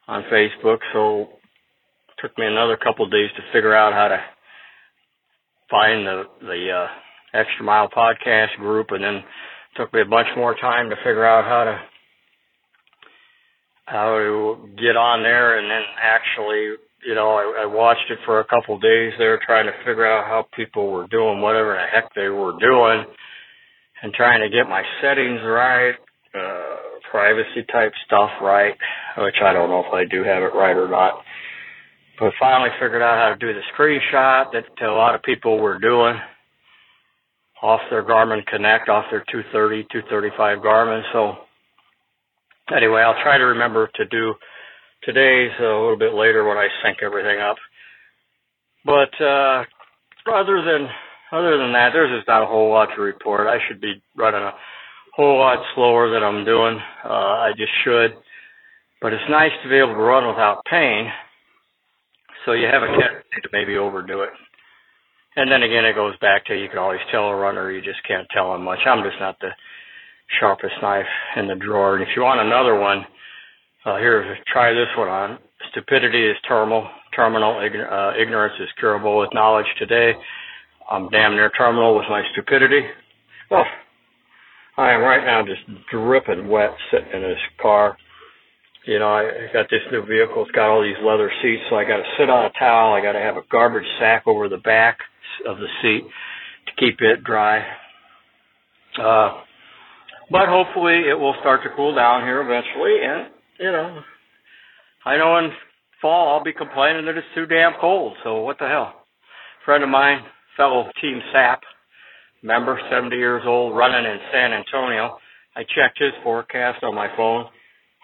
on Facebook. So it took me another couple of days to figure out how to find the the uh, Extra Mile podcast group, and then took me a bunch more time to figure out how to how to get on there, and then actually, you know, I, I watched it for a couple of days there, trying to figure out how people were doing whatever the heck they were doing, and trying to get my settings right. Uh, privacy type stuff right, which I don't know if I do have it right or not. But finally figured out how to do the screenshot that a lot of people were doing off their Garmin Connect, off their 230, 235 Garmin. So anyway, I'll try to remember to do today's a little bit later when I sync everything up. But uh, other than other than that, there's just not a whole lot to report. I should be running a whole lot slower than I'm doing. Uh, I just should. But it's nice to be able to run without pain. So you have a tendency to maybe overdo it. And then again, it goes back to you can always tell a runner, you just can't tell them much. I'm just not the sharpest knife in the drawer. And if you want another one, uh, here, try this one on. Stupidity is terminal. Terminal uh, ignorance is curable with knowledge today. I'm damn near terminal with my stupidity. Well, I am right now just dripping wet sitting in this car. You know, I got this new vehicle. It's got all these leather seats, so I got to sit on a towel. I got to have a garbage sack over the back of the seat to keep it dry. Uh, but hopefully it will start to cool down here eventually. And, you know, I know in fall I'll be complaining that it's too damn cold. So what the hell? friend of mine, fellow Team SAP, member, 70 years old, running in San Antonio. I checked his forecast on my phone.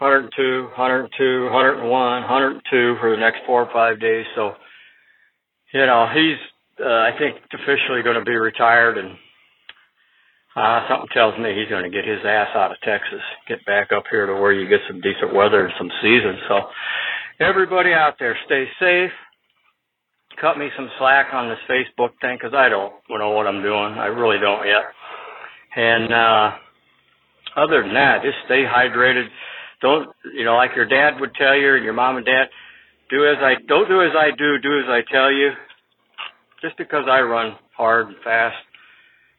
102, 102, 101, 102 for the next four or five days. So, you know, he's, uh, I think, officially going to be retired, and uh, something tells me he's going to get his ass out of Texas, get back up here to where you get some decent weather and some season. So, everybody out there, stay safe. Cut me some slack on this Facebook thing because I don't know what I'm doing. I really don't yet. And uh, other than that, just stay hydrated don't you know like your dad would tell you and your mom and dad do as i don't do as i do do as i tell you. Just because i run hard and fast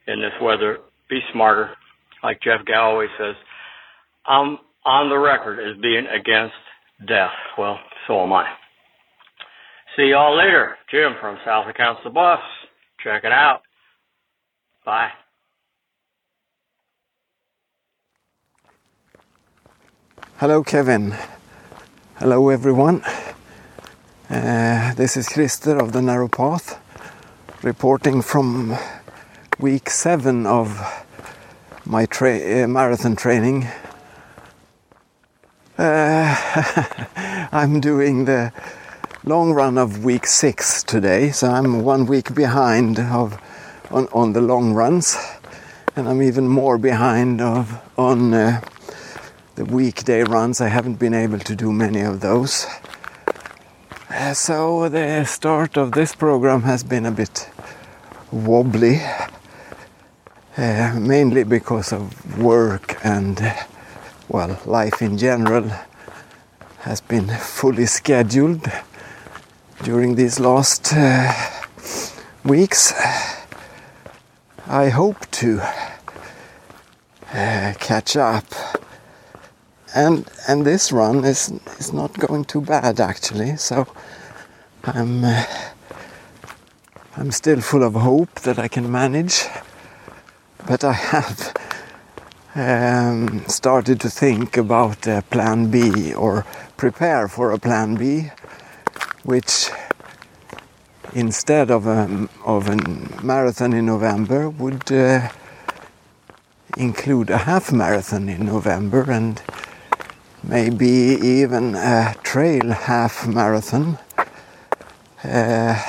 in this weather be smarter. Like jeff galloway says i'm on the record as being against death. Well so am i. See y'all later. Jim from south of Council Bluffs check it out. Bye Hello, Kevin. Hello, everyone. Uh, this is Christer of the Narrow Path reporting from week seven of my tra- uh, marathon training. Uh, I'm doing the long run of week six today, so I'm one week behind of on, on the long runs, and I'm even more behind of on uh, the weekday runs. I haven't been able to do many of those. Uh, so the start of this program has been a bit wobbly, uh, mainly because of work and, uh, well, life in general has been fully scheduled during these last uh, weeks. I hope to uh, catch up. And and this run is is not going too bad actually. So I'm uh, I'm still full of hope that I can manage. But I have um, started to think about Plan B or prepare for a Plan B, which instead of a, of a marathon in November would uh, include a half marathon in November and maybe even a trail half marathon. Uh,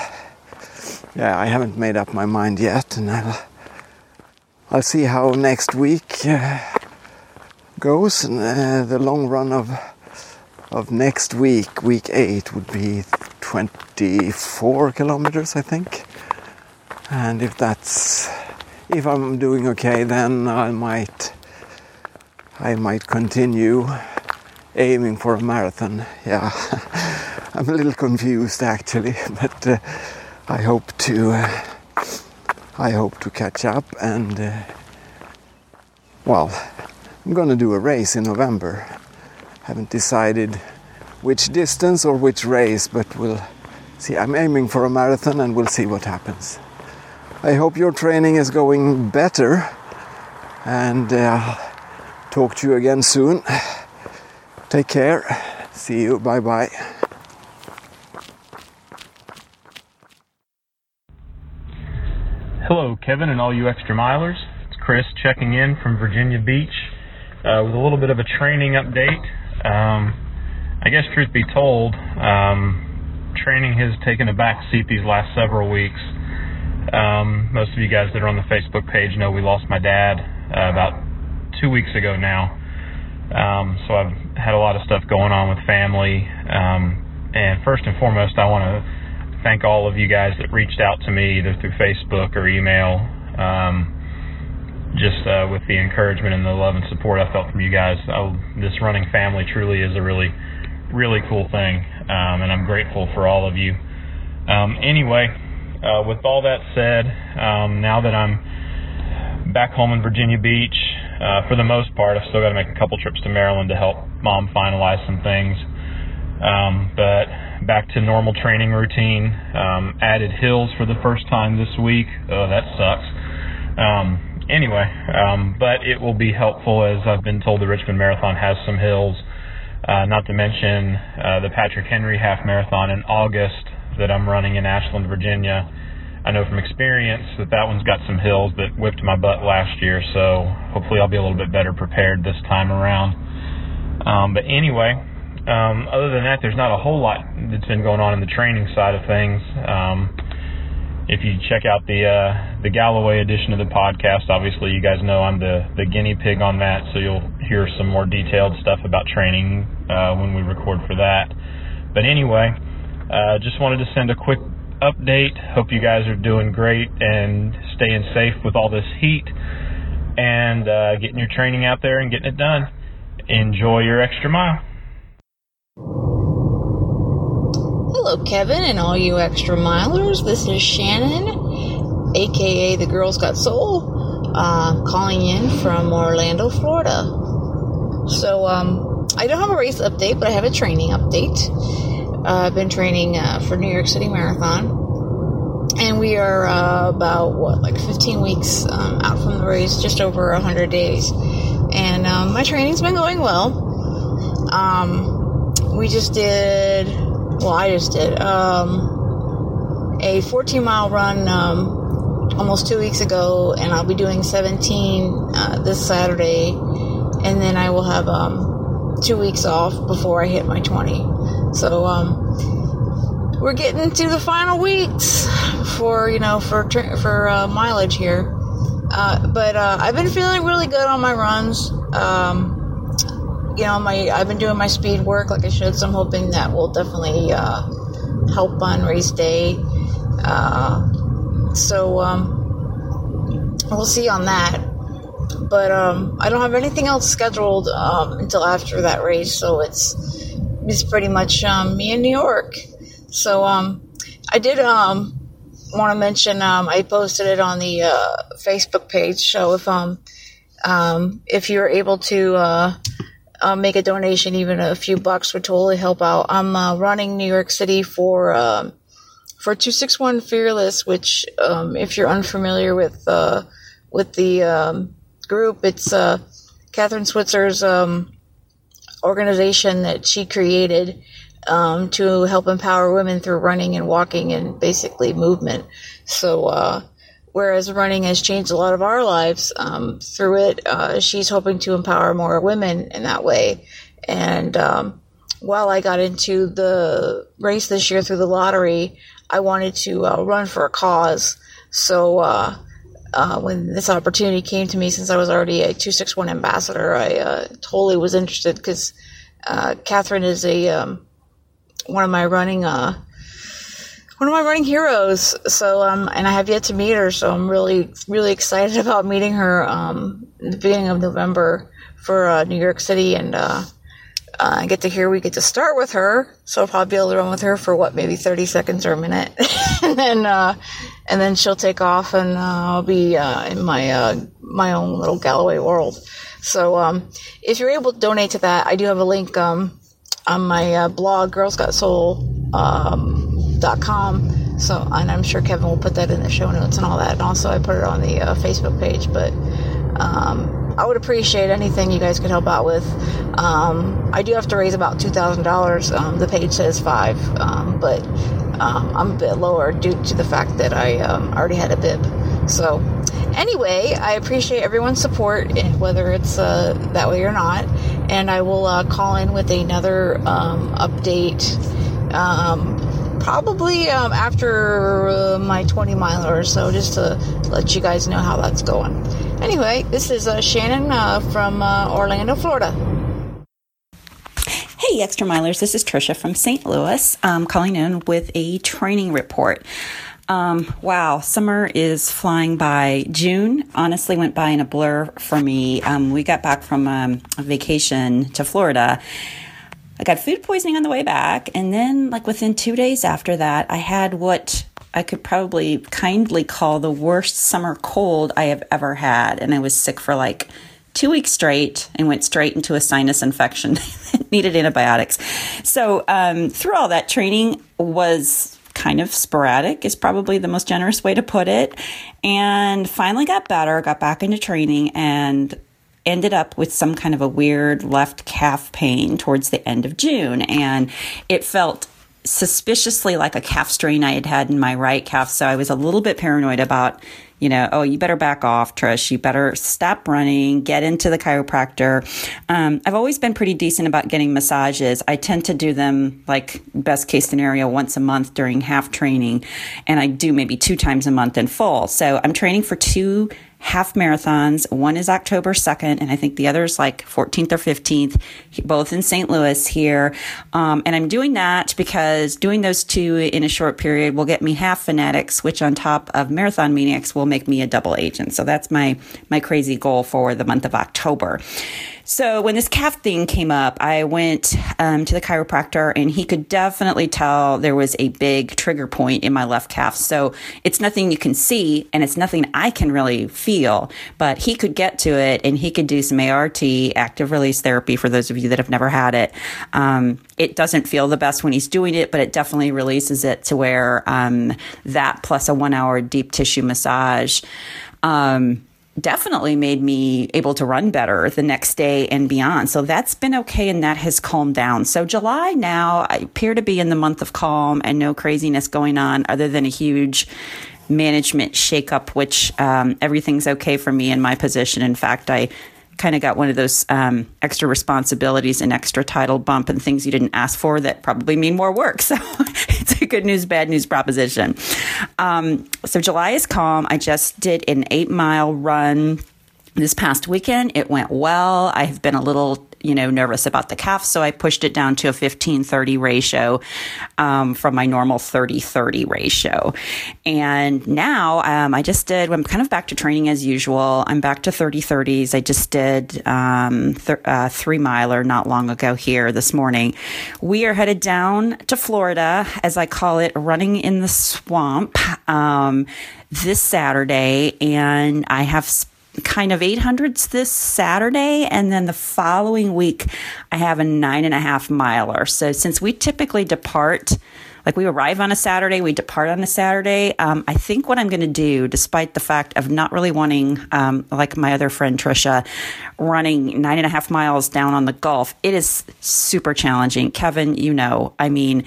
yeah, I haven't made up my mind yet, and I'll I'll see how next week uh, goes. And uh, the long run of of next week, week eight, would be 24 kilometers, I think. And if that's if I'm doing okay, then I might I might continue aiming for a marathon. Yeah, I'm a little confused actually, but uh, I hope to uh, I hope to catch up and uh, well, I'm gonna do a race in November. Haven't decided which distance or which race, but we'll see. I'm aiming for a marathon and we'll see what happens. I hope your training is going better and uh, talk to you again soon. Take care. See you. Bye bye. Hello, Kevin, and all you extra milers. It's Chris checking in from Virginia Beach uh, with a little bit of a training update. Um, I guess, truth be told, um, training has taken a back seat these last several weeks. Um, most of you guys that are on the Facebook page know we lost my dad uh, about two weeks ago now. Um, so I've had a lot of stuff going on with family. Um, and first and foremost, I want to thank all of you guys that reached out to me either through Facebook or email. Um, just uh, with the encouragement and the love and support I felt from you guys. I, this running family truly is a really, really cool thing, um, and I'm grateful for all of you. Um, anyway, uh, with all that said, um, now that I'm back home in Virginia Beach, uh, for the most part, I've still got to make a couple trips to Maryland to help mom finalize some things. Um, but back to normal training routine. Um, added hills for the first time this week. Oh, that sucks. Um, anyway, um, but it will be helpful as I've been told the Richmond Marathon has some hills. Uh, not to mention uh, the Patrick Henry Half Marathon in August that I'm running in Ashland, Virginia. I know from experience that that one's got some hills that whipped my butt last year, so hopefully I'll be a little bit better prepared this time around. Um, but anyway, um, other than that, there's not a whole lot that's been going on in the training side of things. Um, if you check out the uh, the Galloway edition of the podcast, obviously you guys know I'm the the guinea pig on that, so you'll hear some more detailed stuff about training uh, when we record for that. But anyway, uh, just wanted to send a quick update. Hope you guys are doing great and staying safe with all this heat and uh, getting your training out there and getting it done. Enjoy your extra mile. Hello, Kevin, and all you extra milers. This is Shannon, aka the Girls Got Soul, uh, calling in from Orlando, Florida. So, um, I don't have a race update, but I have a training update. Uh, I've been training uh, for New York City Marathon, and we are uh, about what, like 15 weeks um, out from the race, just over 100 days. And um, my training's been going well. Um, we just did, well, I just did um, a 14 mile run um, almost two weeks ago, and I'll be doing 17 uh, this Saturday, and then I will have um, two weeks off before I hit my 20. So um, we're getting to the final weeks for you know for for uh, mileage here. Uh, but uh, I've been feeling really good on my runs. Um, you know, my I've been doing my speed work like I should, so I'm hoping that will definitely uh, help on race day. Uh, so um, we'll see on that. But um, I don't have anything else scheduled um, until after that race, so it's it's pretty much um, me in New York. So um, I did um, want to mention um, I posted it on the uh, Facebook page. So if um um, if you're able to uh, uh, make a donation, even a few bucks would totally help out. I'm uh, running New York City for um, for two six one Fearless, which if you're unfamiliar with uh, with the group, it's uh, Kathrine Switzer's organization that she created um, to help empower women through running and walking and basically movement. So, uh, whereas running has changed a lot of our lives um, through it, uh, she's hoping to empower more women in that way. And um, while I got into the race this year through the lottery, I wanted to uh, run for a cause. So, uh, when this opportunity came to me, since I was already a 261 ambassador, I uh, totally was interested because uh, Kathrine is a um, one of my running uh, one of my running heroes. So um, and I have yet to meet her, so I'm really really excited about meeting her um, the beginning of November for uh, New York City, and uh, I get to hear we get to start with her. So I'll probably be able to run with her for what maybe 30 seconds or a minute, and then uh, and then she'll take off, and uh, I'll be uh, in my uh, my own little Galloway world. So um, if you're able to donate to that, I do have a link um, on my uh, blog, girlsgotsoul.com. Um, .com so, and I'm sure Kevin will put that in the show notes and all that. And also, I put it on the uh, Facebook page. But um, I would appreciate anything you guys could help out with. Um, I do have to raise about two thousand dollars. Um, the page says five, um, but um, I'm a bit lower due to the fact that I already had a bib. So, anyway, I appreciate everyone's support, eh, whether it's uh, that way or not. And I will uh, call in with another update probably um, after uh, my 20 miler or so, just to let you guys know how that's going. Anyway, this is uh, Shannon uh, from uh, Orlando, Florida. Hey, Extra Milers, this is Trisha from St. Louis, um, calling in with a training report. Um, wow, summer is flying by. June honestly went by in a blur for me. Um, we got back from um, a vacation to Florida. I got food poisoning on the way back, and then, like within two days after that, I had what I could probably kindly call the worst summer cold I have ever had, and I was sick for like two weeks straight and went straight into a sinus infection. Needed antibiotics. So um, through all that training was kind of sporadic is probably the most generous way to put it and finally got better got back into training and ended up with some kind of a weird left calf pain towards the end of june and it felt suspiciously like a calf strain I had had in my right calf. So I was a little bit paranoid about, you know, oh, you better back off, Trish. You better stop running, get into the chiropractor. Um, I've always been pretty decent about getting massages. I tend to do them like best case scenario once a month during half training, and I do maybe two times a month in full. So I'm training for two half marathons. One is October 2nd, and I think the other is like 14th or 15th, both in St. Louis here. Um, and I'm doing that because doing those two in a short period will get me half fanatics, which on top of marathon maniacs will make me a double agent. So that's my, my crazy goal for the month of October. So when this calf thing came up, I went um, to the chiropractor, and he could definitely tell there was a big trigger point in my left calf. So it's nothing you can see, and it's nothing I can really feel. But he could get to it, and he could do some ART, active release therapy, for those of you that have never had it. Um, it doesn't feel the best when he's doing it, but it definitely releases it to where um, that plus a one hour deep tissue massage. Um, definitely made me able to run better the next day and beyond. So that's been okay and that has calmed down. So July now I appear to be in the month of calm and no craziness going on other than a huge management shakeup, which um, everything's okay for me in my position. In fact, I kind of got one of those um, extra responsibilities and extra title bump and things you didn't ask for that probably mean more work. So it's a good news, bad news proposition. Um, so July is calm. I just did an eight mile run this past weekend. It went well. I have been a little you know, nervous about the calf. So I pushed it down to a 15 30 ratio um, from my normal 30 30 ratio. And now um, I just did, I'm kind of back to training as usual. I'm back to 30 30s. I just did um, th- uh, three miler not long ago here this morning. We are headed down to Florida, as I call it, running in the swamp um, this Saturday. And I have kind of 800s this Saturday. And then the following week, I have a nine and a half miler. So since we typically depart, like we arrive on a Saturday, we depart on a Saturday. Um, I think what I'm going to do, despite the fact of not really wanting, um, like my other friend Trisha, running nine and a half miles down on the Gulf, it is super challenging. Kevin, you know, I mean,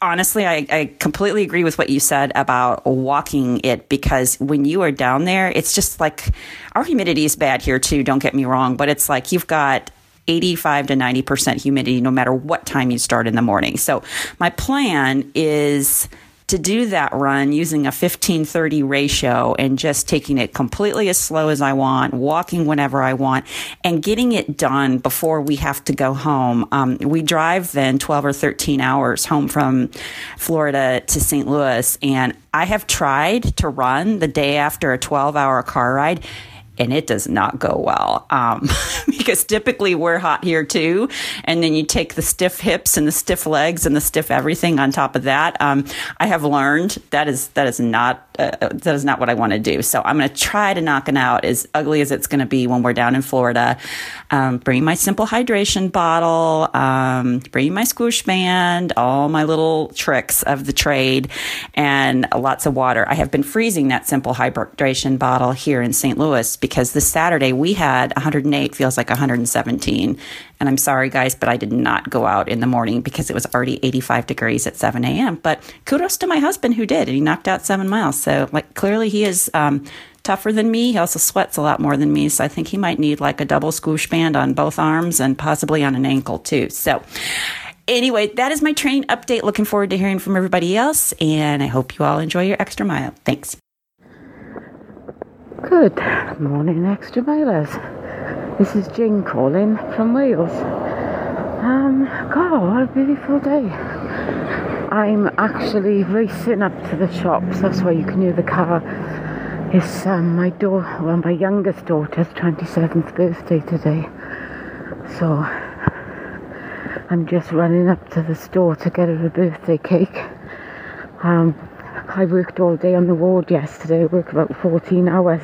honestly, I, I, completely agree with what you said about walking it because when you are down there, it's just like our humidity is bad here too, don't get me wrong, but it's like you've got 85 to 90% humidity no matter what time you start in the morning. So, my plan is to do that run using a 1530 ratio and just taking it completely as slow as I want, walking whenever I want, and getting it done before we have to go home. Um, we drive then 12 or 13 hours home from Florida to St. Louis, and I have tried to run the day after a 12 hour car ride and it does not go well um, because typically we're hot here too. And then you take the stiff hips and the stiff legs and the stiff everything on top of that. Um, I have learned that is that is not uh, that is not what I want to do. So I'm going to try to knock it out as ugly as it's going to be when we're down in Florida. Um, bring my simple hydration bottle, um, bring my squish band, all my little tricks of the trade, and lots of water. I have been freezing that simple hydration bottle here in St. Louis because this Saturday we had 108, feels like 117. And I'm sorry, guys, but I did not go out in the morning because it was already 85 degrees at 7 a.m. But kudos to my husband who did, and he knocked out seven miles. So, like, clearly he is um, tougher than me. He also sweats a lot more than me. So, I think he might need like a double squish band on both arms and possibly on an ankle too. So, anyway, that is my train update. Looking forward to hearing from everybody else. And I hope you all enjoy your extra mile. Thanks. Good morning, extra mailers. This is Jane calling from Wales. Um, God, what a beautiful day. I'm actually racing up to the shops. That's why you can hear the car. It's um, my daughter, well, my youngest daughter's 27th birthday today. So I'm just running up to the store to get her a birthday cake. Um, I worked all day on the ward yesterday. I worked about 14 hours.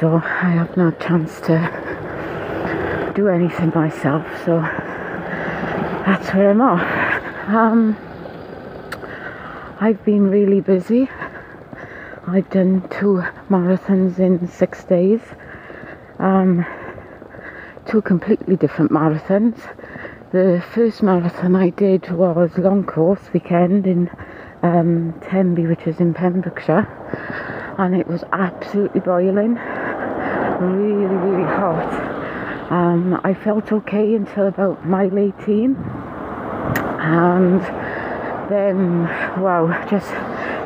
So I have no chance to do anything myself. So that's where I'm off. Um, I've been really busy. I've done two marathons in six days. Um, two completely different marathons. The first marathon I did was long course weekend in um, Tenby, which is in Pembrokeshire, and it was absolutely boiling, really, really hot. Um, I felt okay until about mile 18, and then, wow, just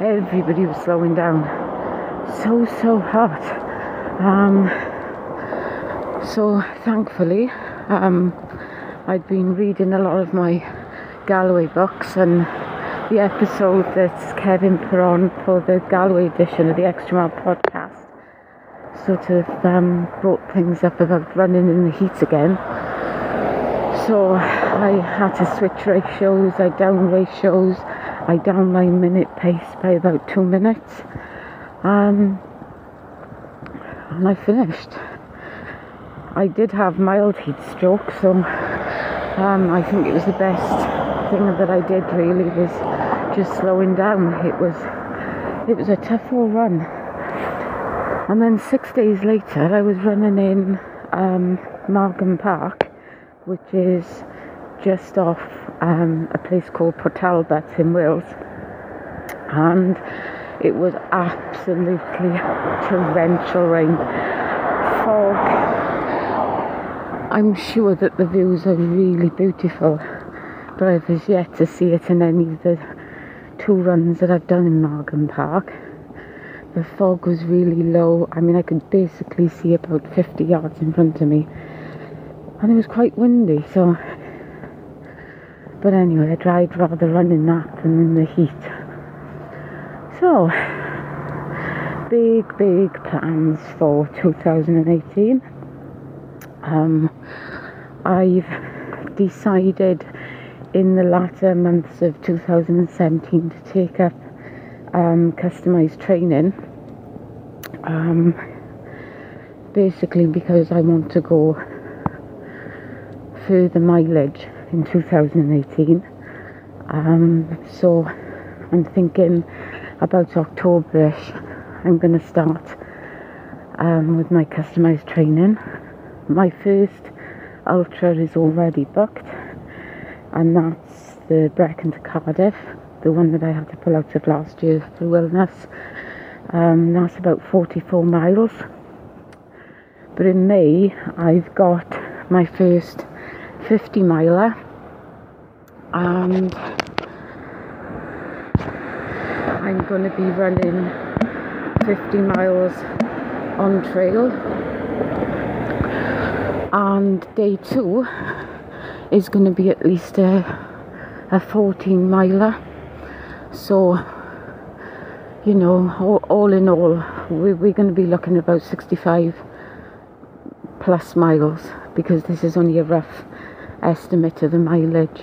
everybody was slowing down. So, so hot. Um, so, thankfully, um, I'd been reading a lot of my Galloway books and the episode that Kevin put on for the Galloway edition of the Extra Mile podcast sort of um, brought things up about running in the heat again. So I had to switch ratios, I down ratios, I down my minute pace by about two minutes. Um, and I finished. I did have mild heat stroke, so um, I think it was the best thing that I did really was just slowing down. It was it was a tough old run. And then six days later, I was running in um, Margam Park, which is just off um, a place called Port Talbot in Wales, and it was absolutely torrential rain, fog. I'm sure that the views are really beautiful but I've yet to see it in any of the two runs that I've done in Margam Park. The fog was really low. I mean, I could basically see about 50 yards in front of me. And it was quite windy, so. But anyway, I'd rather run in that than in the heat. So, big, big plans for 2018. Um, I've decided in the latter months of 2017 to take up um, customized training. Um, basically because I want to go further mileage in 2018. Um, so I'm thinking about Octoberish. I'm going to start um, with my customized training. My first ultra is already booked, and that's the Brecon to Cardiff, the one that I had to pull out of last year through illness. Um, that's about 44 miles. But in May, I've got my first 50 miler, and I'm going to be running 50 miles on trail. And day two is going to be at least a, a 14 miler. So, you know, all, all in all, we, we're going to be looking about 65 plus miles because this is only a rough estimate of the mileage.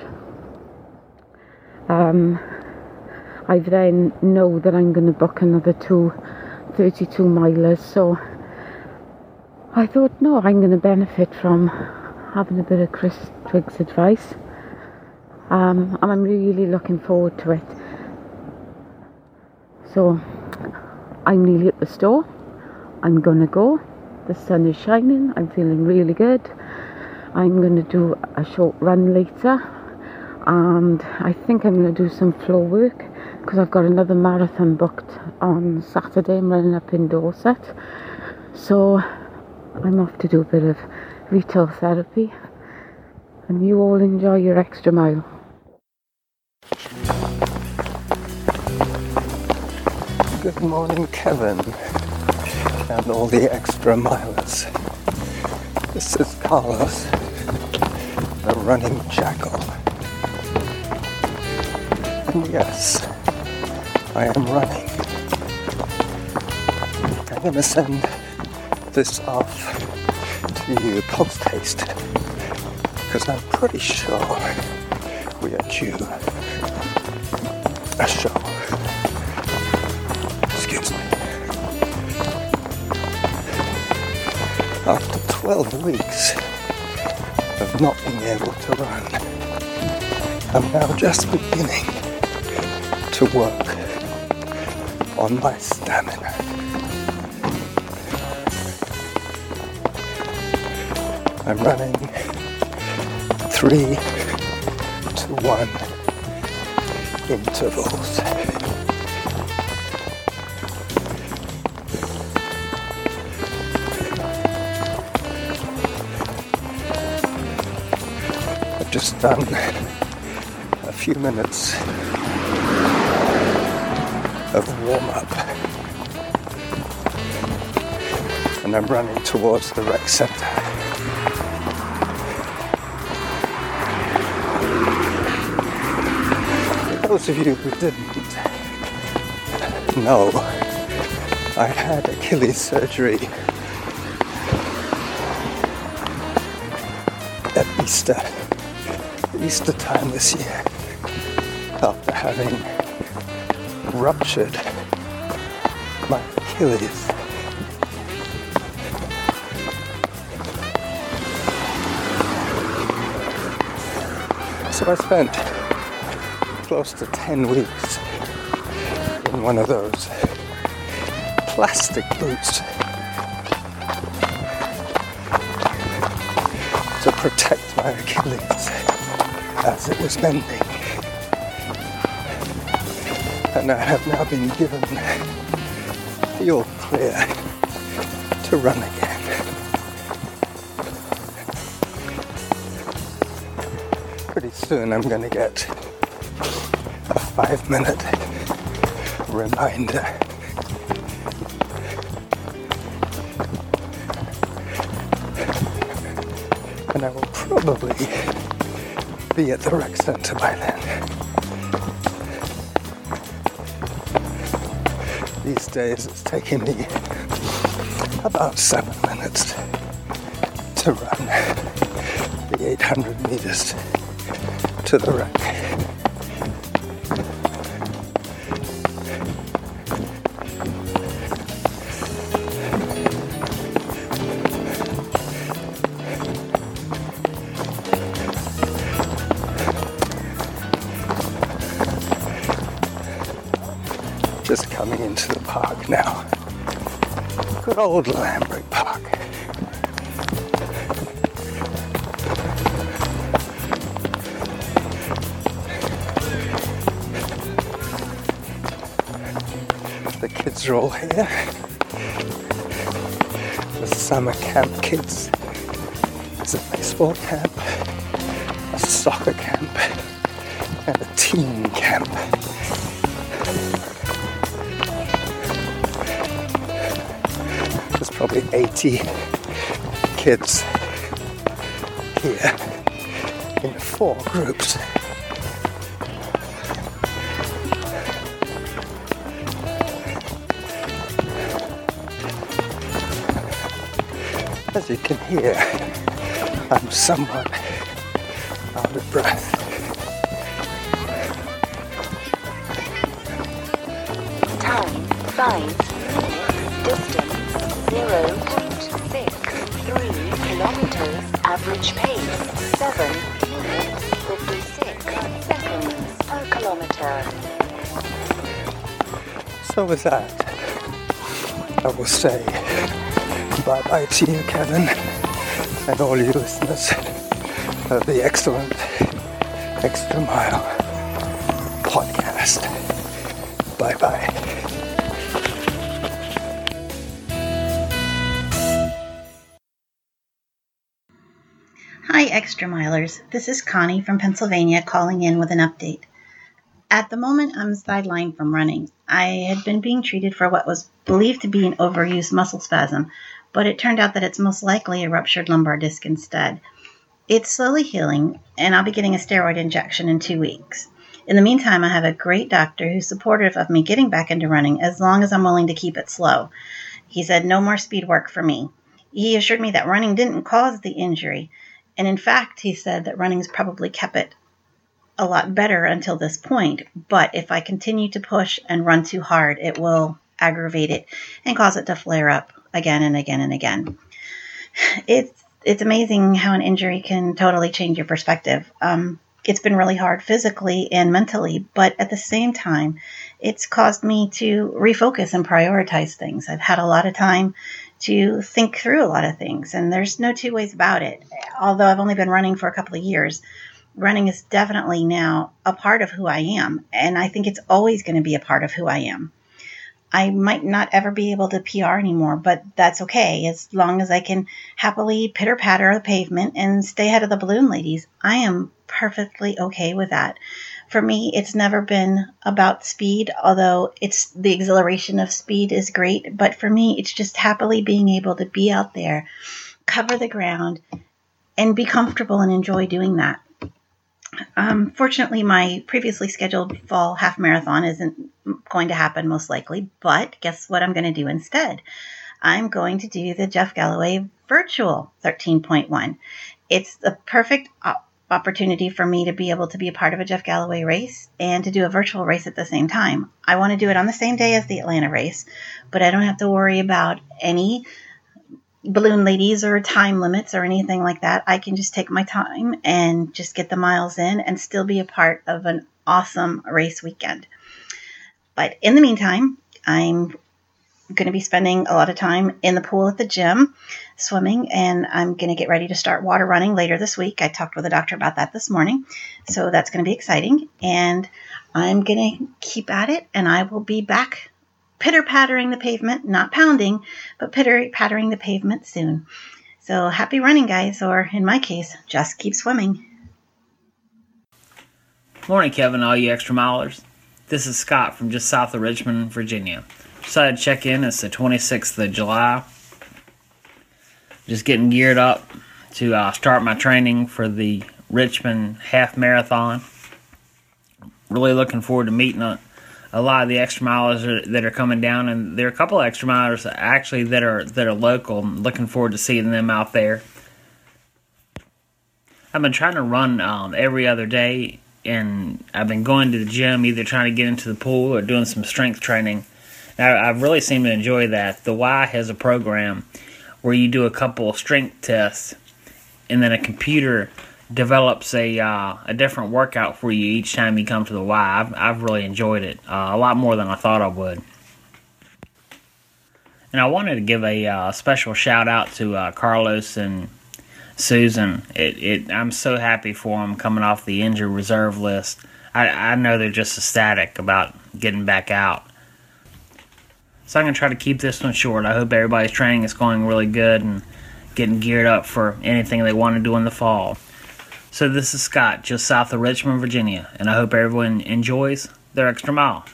Um, I then know that I'm going to book another two 32 milers, so I thought, no, I'm going to benefit from having a bit of Chris Twiggs' advice, um, and I'm really looking forward to it. So I'm nearly at the store. I'm to go. The sun is shining. I'm feeling really good. I'm to do a short run later, and I think I'm to do some floor work because I've got another marathon booked on Saturday. I'm running up in Dorset, so I'm off to do a bit of retail therapy. And you all enjoy your extra mile. Good morning, Kevin, and all the extra milers. This is Carlos, the running jackal. And yes, I am running. I'm going to send this off to you post haste because I'm pretty sure we are due a show. Excuse me. After 12 weeks of not being able to run, I'm now just beginning to work on my stamina. I'm running three to one intervals. I've just done a few minutes of warm up and I'm running towards the rec centre. Of you who didn't. Know, I had Achilles surgery. At Easter, Easter time this year, after having ruptured my Achilles. So I spent close to 10 weeks in one of those plastic boots to protect my Achilles as it was bending. And I have now been given the clear to run again. Pretty soon I'm going to get five minute reminder. And I will probably be at the rec centre by then. These days it's taking me about seven minutes to run the 800 meters to the rec. Old Lambert Park. The kids are all here. The summer camp kids. It's a baseball camp, a soccer camp, and a teen camp. Probably 80 kids here in four groups. As you can hear, I'm somewhat out of breath. With that, I will say bye bye to you, Kevin, and all you listeners of the excellent Extra Mile podcast. Bye bye. Hi, Extra Milers. This is Connie from Pennsylvania calling in with an update. At the moment, I'm sidelined from running. I had been being treated for what was believed to be an overuse muscle spasm, but it turned out that it's most likely a ruptured lumbar disc instead. It's slowly healing, and I'll be getting a steroid injection in two weeks. In the meantime, I have a great doctor who's supportive of me getting back into running as long as I'm willing to keep it slow. He said no more speed work for me. He assured me that running didn't cause the injury, and in fact, he said that running's probably kept it a lot better until this point, but if I continue to push and run too hard, it will aggravate it and cause it to flare up again and again and again. It's it's amazing how an injury can totally change your perspective. Um, it's been really hard physically and mentally, but at the same time, it's caused me to refocus and prioritize things. I've had a lot of time to think through a lot of things, and there's no two ways about it. Although I've only been running for a couple of years, running is definitely now a part of who I am, and I think it's always going to be a part of who I am. I might not ever be able to PR anymore, but that's okay as long as I can happily pitter patter the pavement and stay ahead of the balloon ladies. I am perfectly okay with that. For me, it's never been about speed, although it's the exhilaration of speed is great. But for me, it's just happily being able to be out there, cover the ground, and be comfortable and enjoy doing that. Um, fortunately, my previously scheduled fall half marathon isn't going to happen most likely, but guess what I'm going to do instead? I'm going to do the Jeff Galloway virtual 13.1. It's the perfect op- opportunity for me to be able to be a part of a Jeff Galloway race and to do a virtual race at the same time. I want to do it on the same day as the Atlanta race, but I don't have to worry about any balloon ladies or time limits or anything like that. I can just take my time and just get the miles in and still be a part of an awesome race weekend. But in the meantime, I'm going to be spending a lot of time in the pool at the gym swimming and I'm going to get ready to start water running later this week. I talked with a doctor about that this morning. So that's going to be exciting and I'm going to keep at it and I will be back pitter pattering the pavement, not pounding, but pitter pattering the pavement soon. So happy running, guys, or in my case, just keep swimming. Morning, Kevin, all you extra milers. This is Scott from just south of Richmond, Virginia. Decided to check in. It's the 26th of July. Just getting geared up to uh, start my training for the Richmond Half Marathon. Really looking forward to meeting a, a lot of the extra miles that are, that are coming down, and there are a couple extra miles actually that are that are local. I'm looking forward to seeing them out there. I've been trying to run um, every other day, and I've been going to the gym, either trying to get into the pool or doing some strength training. Now, I really seem to enjoy that. The Y has a program where you do a couple strength tests, and then a computer develops a uh, a different workout for you each time you come to the Y. I've, I've really enjoyed it uh, a lot more than I thought I would. And I wanted to give a uh, special shout out to uh, Carlos and Susan. It, it I'm so happy for them coming off the injured reserve list. I, I know they're just ecstatic about getting back out. So I'm gonna try to keep this one short. I hope everybody's training is going really good and getting geared up for anything they want to do in the fall. So this is Scott, just south of Richmond, Virginia, and I hope everyone enjoys their extra mile.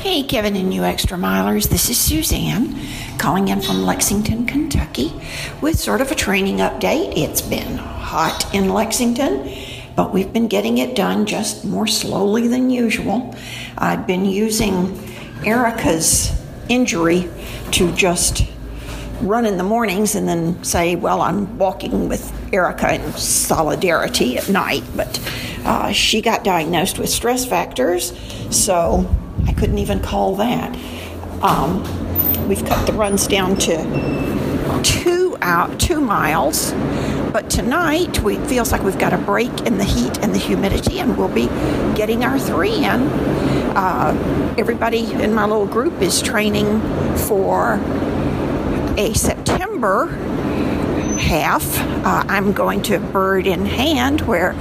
Hey, Kevin and you extra milers. This is Suzanne calling in from Lexington, Kentucky with sort of a training update. It's been hot in Lexington, but we've been getting it done just more slowly than usual. I've been using Erica's injury to just run in the mornings and then say, well, I'm walking with Erica in solidarity at night. But uh, she got diagnosed with stress fractures, so I couldn't even call that. Um, we've cut the runs down to two out two miles, but tonight we feels like we've got a break in the heat and the humidity, and we'll be getting our three in. Uh, everybody in my little group is training for a September half. Uh, I'm going to Bird in Hand, where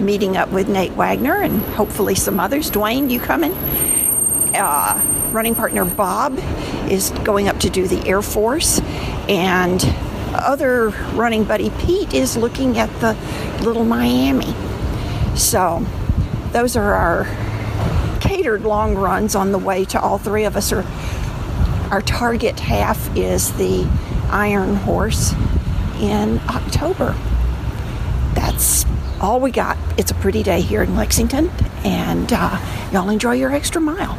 meeting up with Nate Wagner and hopefully some others. Dwayne, you coming? Uh, running partner Bob is going up to do the Air Force, and other running buddy Pete is looking at the Little Miami. So, those are our catered long runs on the way to all three of us are our target half is the Iron Horse in October. That's all we got. It's a pretty day here in Lexington, and uh, y'all enjoy your extra mile.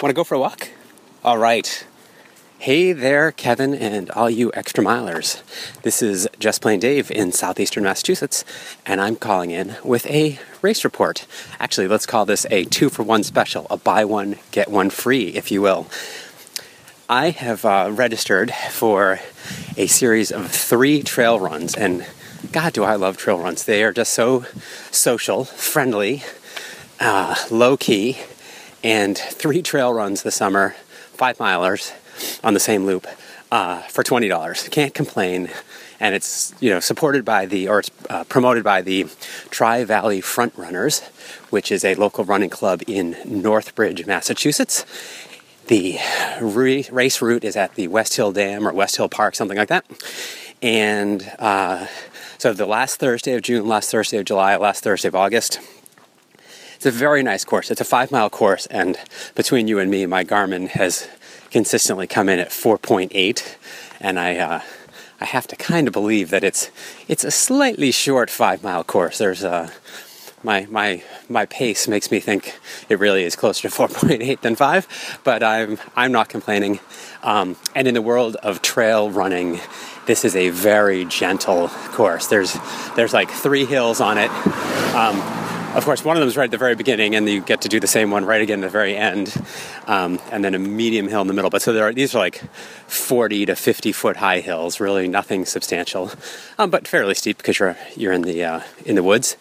Want to go for a walk? All right. Hey there, Kevin, and all you extra milers. This is Just Plain Dave in southeastern Massachusetts, and I'm calling in with a race report. Actually, let's call this a two for one special, a buy one, get one free, if you will. I have uh, registered for a series of three trail runs, and God, do I love trail runs. They are just so social, friendly, uh, low key, and three trail runs this summer, five milers on the same loop uh, for twenty dollars. Can't complain, and it's you know supported by the or it's uh, promoted by the Tri Valley Front Runners, which is a local running club in Northbridge, Massachusetts. The re- race route is at the West Hill Dam or West Hill Park, something like that, and uh, so the last Thursday of June, last Thursday of July, last Thursday of August. It's a very nice course. It's a five mile course, and between you and me, my Garmin has consistently come in at 4.8, and I uh, I have to kind of believe that it's it's a slightly short five mile course. There's a my my my pace makes me think it really is closer to 4.8 than five, but I'm I'm not complaining. Um, and in the world of trail running, this is a very gentle course. There's there's like three hills on it. Um, of course, one of them is right at the very beginning, and you get to do the same one right again at the very end, um, and then a medium hill in the middle. But so there are these are like 40 to 50 foot high hills, really nothing substantial, um, but fairly steep because you're you're in the uh, in the woods.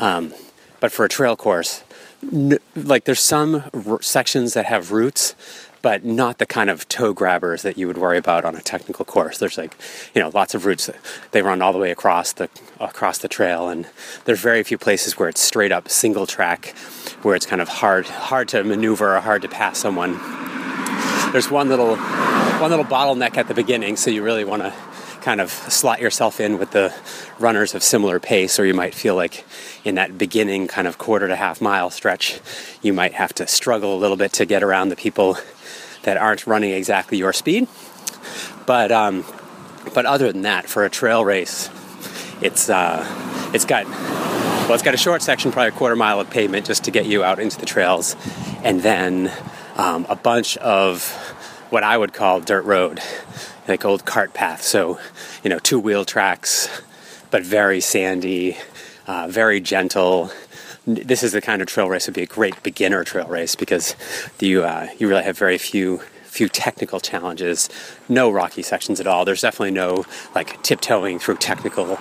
Um, but for a trail course, n- like there's some r- sections that have roots, but not the kind of toe grabbers that you would worry about on a technical course. There's like, you know, lots of roots that they run all the way across the across the trail, and there's very few places where it's straight up single track, where it's kind of hard hard to maneuver or hard to pass someone. There's one little one little bottleneck at the beginning, so you really want to kind of slot yourself in with the runners of similar pace, or you might feel like in that beginning kind of quarter to half mile stretch, you might have to struggle a little bit to get around the people that aren't running exactly your speed. But um, but other than that, for a trail race, it's uh, it's got well, it's got a short section, probably a quarter mile of pavement, just to get you out into the trails, and then um, a bunch of what I would call dirt road, like old cart path. So, you know, two wheel tracks, but very sandy, uh, very gentle. This is the kind of trail race would be a great beginner trail race because you uh, you really have very few few technical challenges. No rocky sections at all. There's definitely no like tiptoeing through technical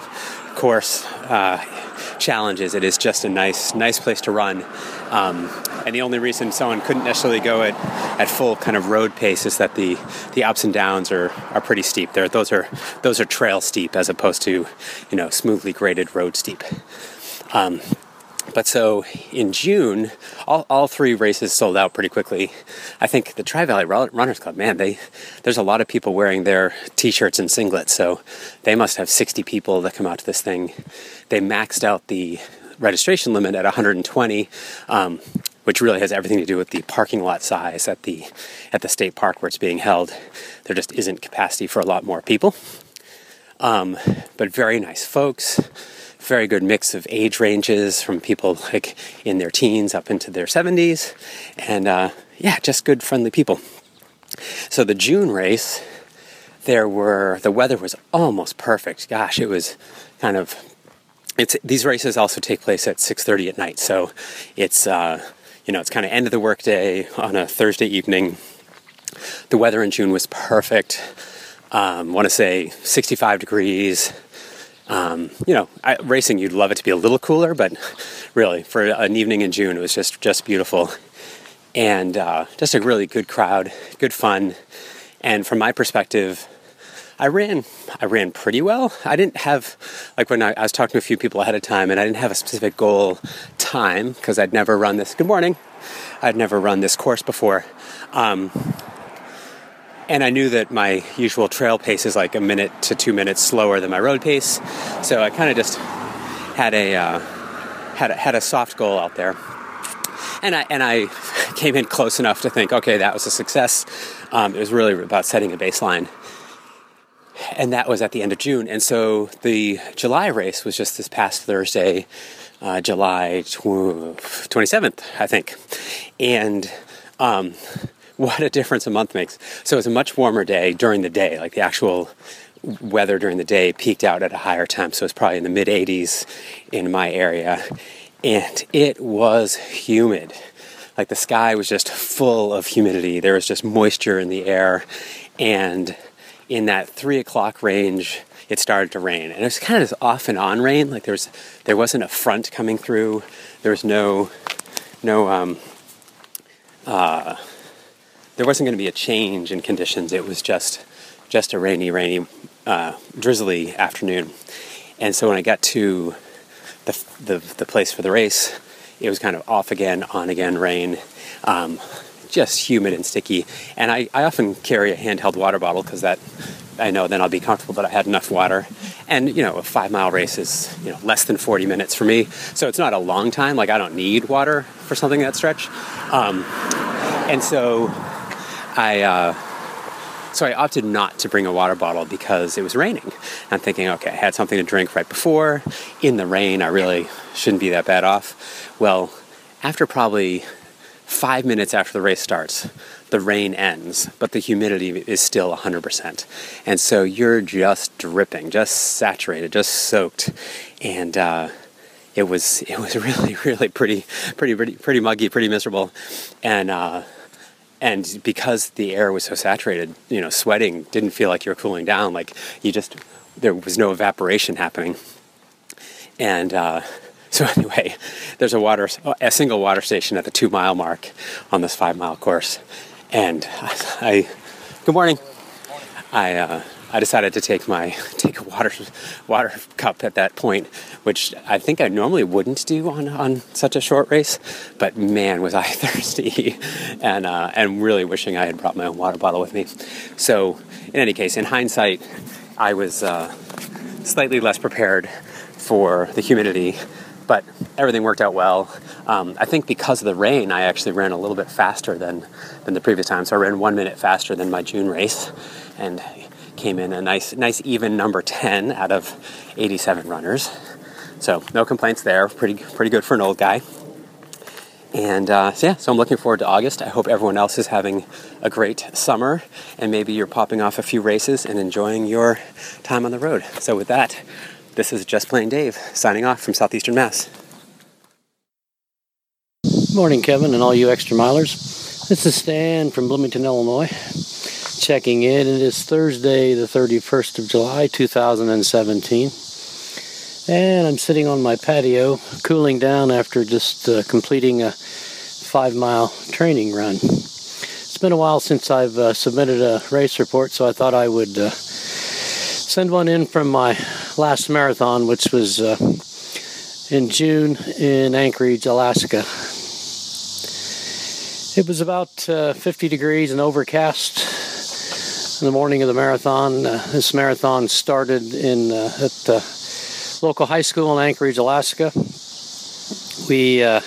course uh, challenges. It is just a nice, nice place to run. Um, and the only reason someone couldn't necessarily go at, at full kind of road pace is that the, the ups and downs are, are pretty steep. There, those are those are trail steep as opposed to you know smoothly graded road steep. Um, but so in June, all, all three races sold out pretty quickly. I think the Tri Valley Runners Club, man, they there's a lot of people wearing their t-shirts and singlets, so they must have 60 people that come out to this thing. They maxed out the registration limit at 120, um, which really has everything to do with the parking lot size at the at the state park where it's being held. There just isn't capacity for a lot more people. Um, but very nice folks very good mix of age ranges from people like in their teens up into their 70s. And uh, yeah, just good, friendly people. So the June race, there were, the weather was almost perfect. Gosh, it was kind of, it's, these races also take place at 6.30 at night. So it's, uh, you know, it's kind of end of the workday on a Thursday evening. The weather in June was perfect. Um, want to say 65 degrees, um, you know, I, racing, you'd love it to be a little cooler, but really, for an evening in June, it was just just beautiful, and uh, just a really good crowd, good fun. And from my perspective, I ran I ran pretty well. I didn't have like when I, I was talking to a few people ahead of time, and I didn't have a specific goal time because I'd never run this. Good morning. I'd never run this course before. Um, and I knew that my usual trail pace is like a minute to two minutes slower than my road pace, so I kind of just had a uh, had a, had a soft goal out there, and I and I came in close enough to think, okay, that was a success. Um, it was really about setting a baseline, and that was at the end of June. And so the July race was just this past Thursday, uh, July twenty seventh, I think, and. Um, what a difference a month makes. So it's a much warmer day during the day, like the actual weather during the day peaked out at a higher temp. So it's probably in the mid 80s in my area. And it was humid. Like the sky was just full of humidity. There was just moisture in the air. And in that three o'clock range, it started to rain. And it was kind of this off and on rain. Like there was there wasn't a front coming through. There was no no um uh there wasn't going to be a change in conditions. It was just just a rainy, rainy, uh, drizzly afternoon. And so when I got to the, the, the place for the race, it was kind of off again, on again rain, um, just humid and sticky. And I, I often carry a handheld water bottle because that I know then I'll be comfortable that I had enough water. And you know, a five mile race is you know less than 40 minutes for me, so it's not a long time. Like I don't need water for something that stretch. Um, and so I uh, so I opted not to bring a water bottle because it was raining. I'm thinking, okay, I had something to drink right before. In the rain, I really shouldn't be that bad off. Well, after probably five minutes after the race starts, the rain ends, but the humidity is still 100%. And so you're just dripping, just saturated, just soaked. And uh, it was it was really really pretty pretty pretty pretty muggy, pretty miserable. And uh, and because the air was so saturated, you know, sweating didn't feel like you were cooling down. Like you just there was no evaporation happening. And uh, so anyway, there's a water a single water station at the two mile mark on this five mile course, and I, good morning. I uh, I decided to take my take a water water cup at that point, which I think I normally wouldn't do on, on such a short race. But man, was I thirsty, and uh, and really wishing I had brought my own water bottle with me. So in any case, in hindsight, I was uh, slightly less prepared for the humidity, but everything worked out well. Um, I think because of the rain, I actually ran a little bit faster than than the previous time. So I ran one minute faster than my June race, and came in a nice, nice even number 10 out of 87 runners. So no complaints there. Pretty, pretty good for an old guy. And uh, so yeah, so I'm looking forward to August. I hope everyone else is having a great summer, and maybe you're popping off a few races and enjoying your time on the road. So with that, this is Just Plain Dave signing off from Southeastern Mass. Morning, Kevin, and all you extra milers. This is Stan from Bloomington, Illinois. Checking in. It is Thursday, the 31st of July, 2017. And I'm sitting on my patio, cooling down after just uh, completing a five mile training run. It's been a while since I've uh, submitted a race report, so I thought I would uh, send one in from my last marathon, which was uh, in June in Anchorage, Alaska. It was about uh, 50 degrees and overcast in the morning of the marathon. Uh, this marathon started in uh, at the local high school in Anchorage, Alaska. We uh,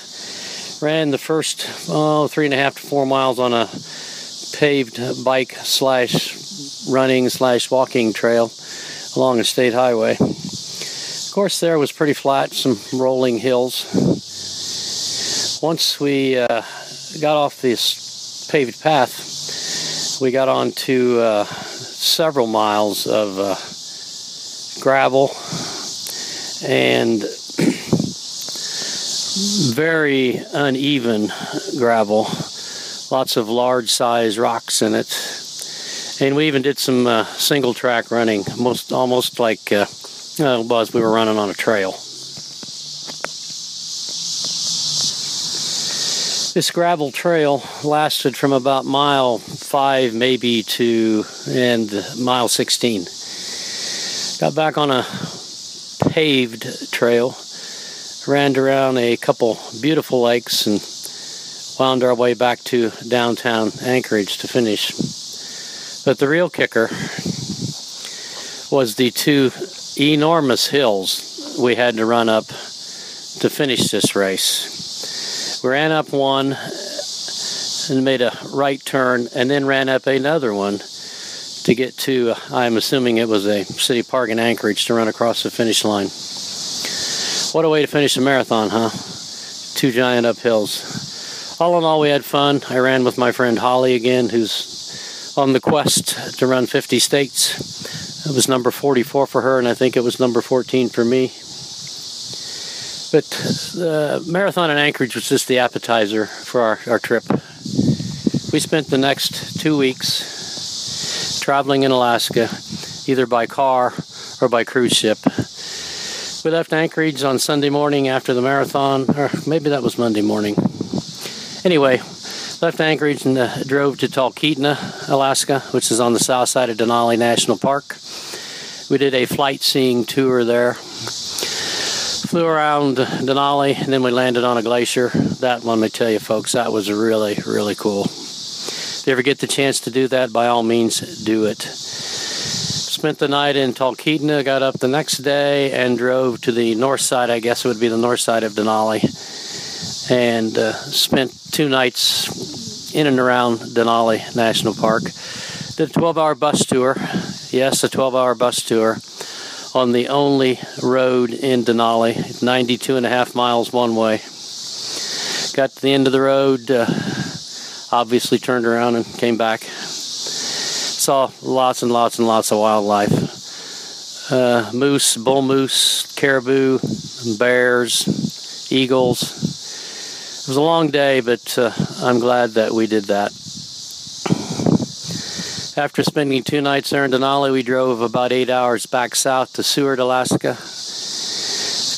ran the first oh, three and a half to four miles on a paved bike slash running slash walking trail along a state highway. Of course, there was pretty flat, some rolling hills. Once we uh, got off this paved path, we got onto uh, several miles of uh, gravel and very uneven gravel, lots of large size rocks in it. And we even did some uh, single track running, most almost like uh, was we were running on a trail. This gravel trail lasted from about mile five, maybe to and mile 16. Got back on a paved trail, ran around a couple beautiful lakes, and wound our way back to downtown Anchorage to finish. But the real kicker was the two enormous hills we had to run up to finish this race. Ran up one and made a right turn, and then ran up another one to get to, uh, I'm assuming it was a city park in Anchorage to run across the finish line. What a way to finish a marathon, huh? Two giant uphills. All in all, we had fun. I ran with my friend Holly again, who's on the quest to run 50 states. It was number 44 for her, and I think it was number 14 for me. But the marathon in Anchorage was just the appetizer for our, our trip. We spent the next two weeks traveling in Alaska, either by car or by cruise ship. We left Anchorage on Sunday morning after the marathon, or maybe that was Monday morning. Anyway, left Anchorage and uh, drove to Talkeetna, Alaska, which is on the south side of Denali National Park. We did a flight seeing tour there flew around Denali and then we landed on a glacier. That, let me tell you, folks, that was really, really cool. If you ever get the chance to do that, by all means, do it. Spent the night in Talkeetna, got up the next day, and drove to the north side. I guess it would be the north side of Denali, and uh, spent two nights in and around Denali National Park. Did a 12-hour bus tour. Yes, a 12-hour bus tour on the only road in Denali, 92 and a half miles one way. Got to the end of the road, uh, obviously turned around and came back. Saw lots and lots and lots of wildlife. Uh, moose, bull moose, caribou, bears, eagles. It was a long day, but uh, I'm glad that we did that. After spending two nights there in Denali, we drove about eight hours back south to Seward, Alaska.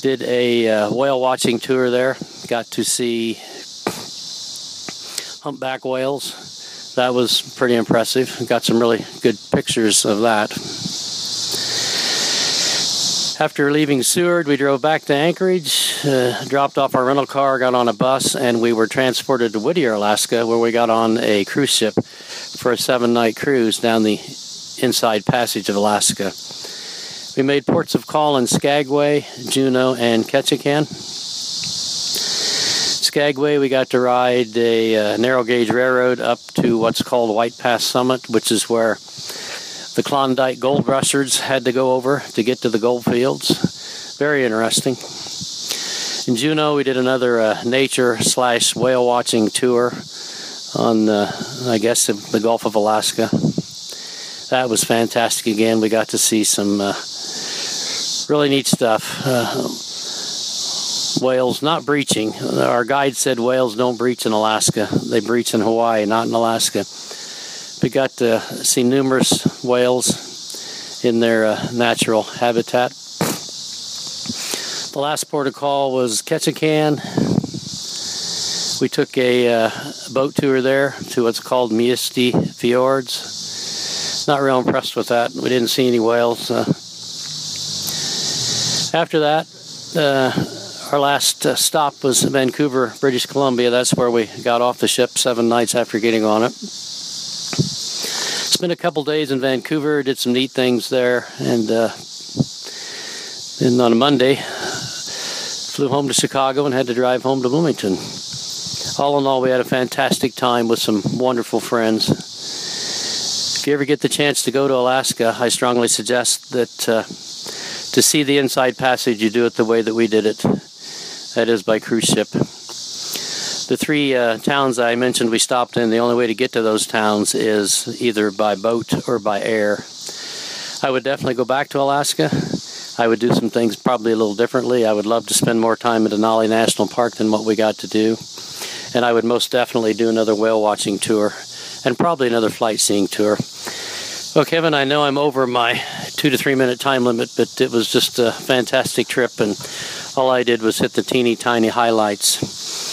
Did a uh, whale watching tour there. Got to see humpback whales. That was pretty impressive. Got some really good pictures of that. After leaving Seward, we drove back to Anchorage, uh, dropped off our rental car, got on a bus, and we were transported to Whittier, Alaska, where we got on a cruise ship for a seven night cruise down the inside passage of Alaska. We made ports of call in Skagway, Juneau, and Ketchikan. Skagway, we got to ride a uh, narrow gauge railroad up to what's called White Pass Summit, which is where the Klondike gold rushers had to go over to get to the gold fields. Very interesting. In Juneau, we did another uh, nature slash whale watching tour on, uh, I guess, the Gulf of Alaska. That was fantastic again. We got to see some uh, really neat stuff. Uh, whales not breaching. Our guide said whales don't breach in Alaska. They breach in Hawaii, not in Alaska. We got to see numerous whales in their uh, natural habitat. The last port of call was Ketchikan. We took a uh, boat tour there to what's called Misty Fjords. Not real impressed with that. We didn't see any whales. Uh, after that, uh, our last uh, stop was Vancouver, British Columbia. That's where we got off the ship seven nights after getting on it. Spent a couple days in Vancouver, did some neat things there, and uh, then on a Monday, flew home to Chicago and had to drive home to Bloomington. All in all, we had a fantastic time with some wonderful friends. If you ever get the chance to go to Alaska, I strongly suggest that uh, to see the inside passage, you do it the way that we did it. That is by cruise ship. The three uh, towns I mentioned we stopped in, the only way to get to those towns is either by boat or by air. I would definitely go back to Alaska. I would do some things probably a little differently. I would love to spend more time at Denali National Park than what we got to do. And I would most definitely do another whale watching tour and probably another flight seeing tour. Well, Kevin, I know I'm over my two to three minute time limit, but it was just a fantastic trip, and all I did was hit the teeny tiny highlights.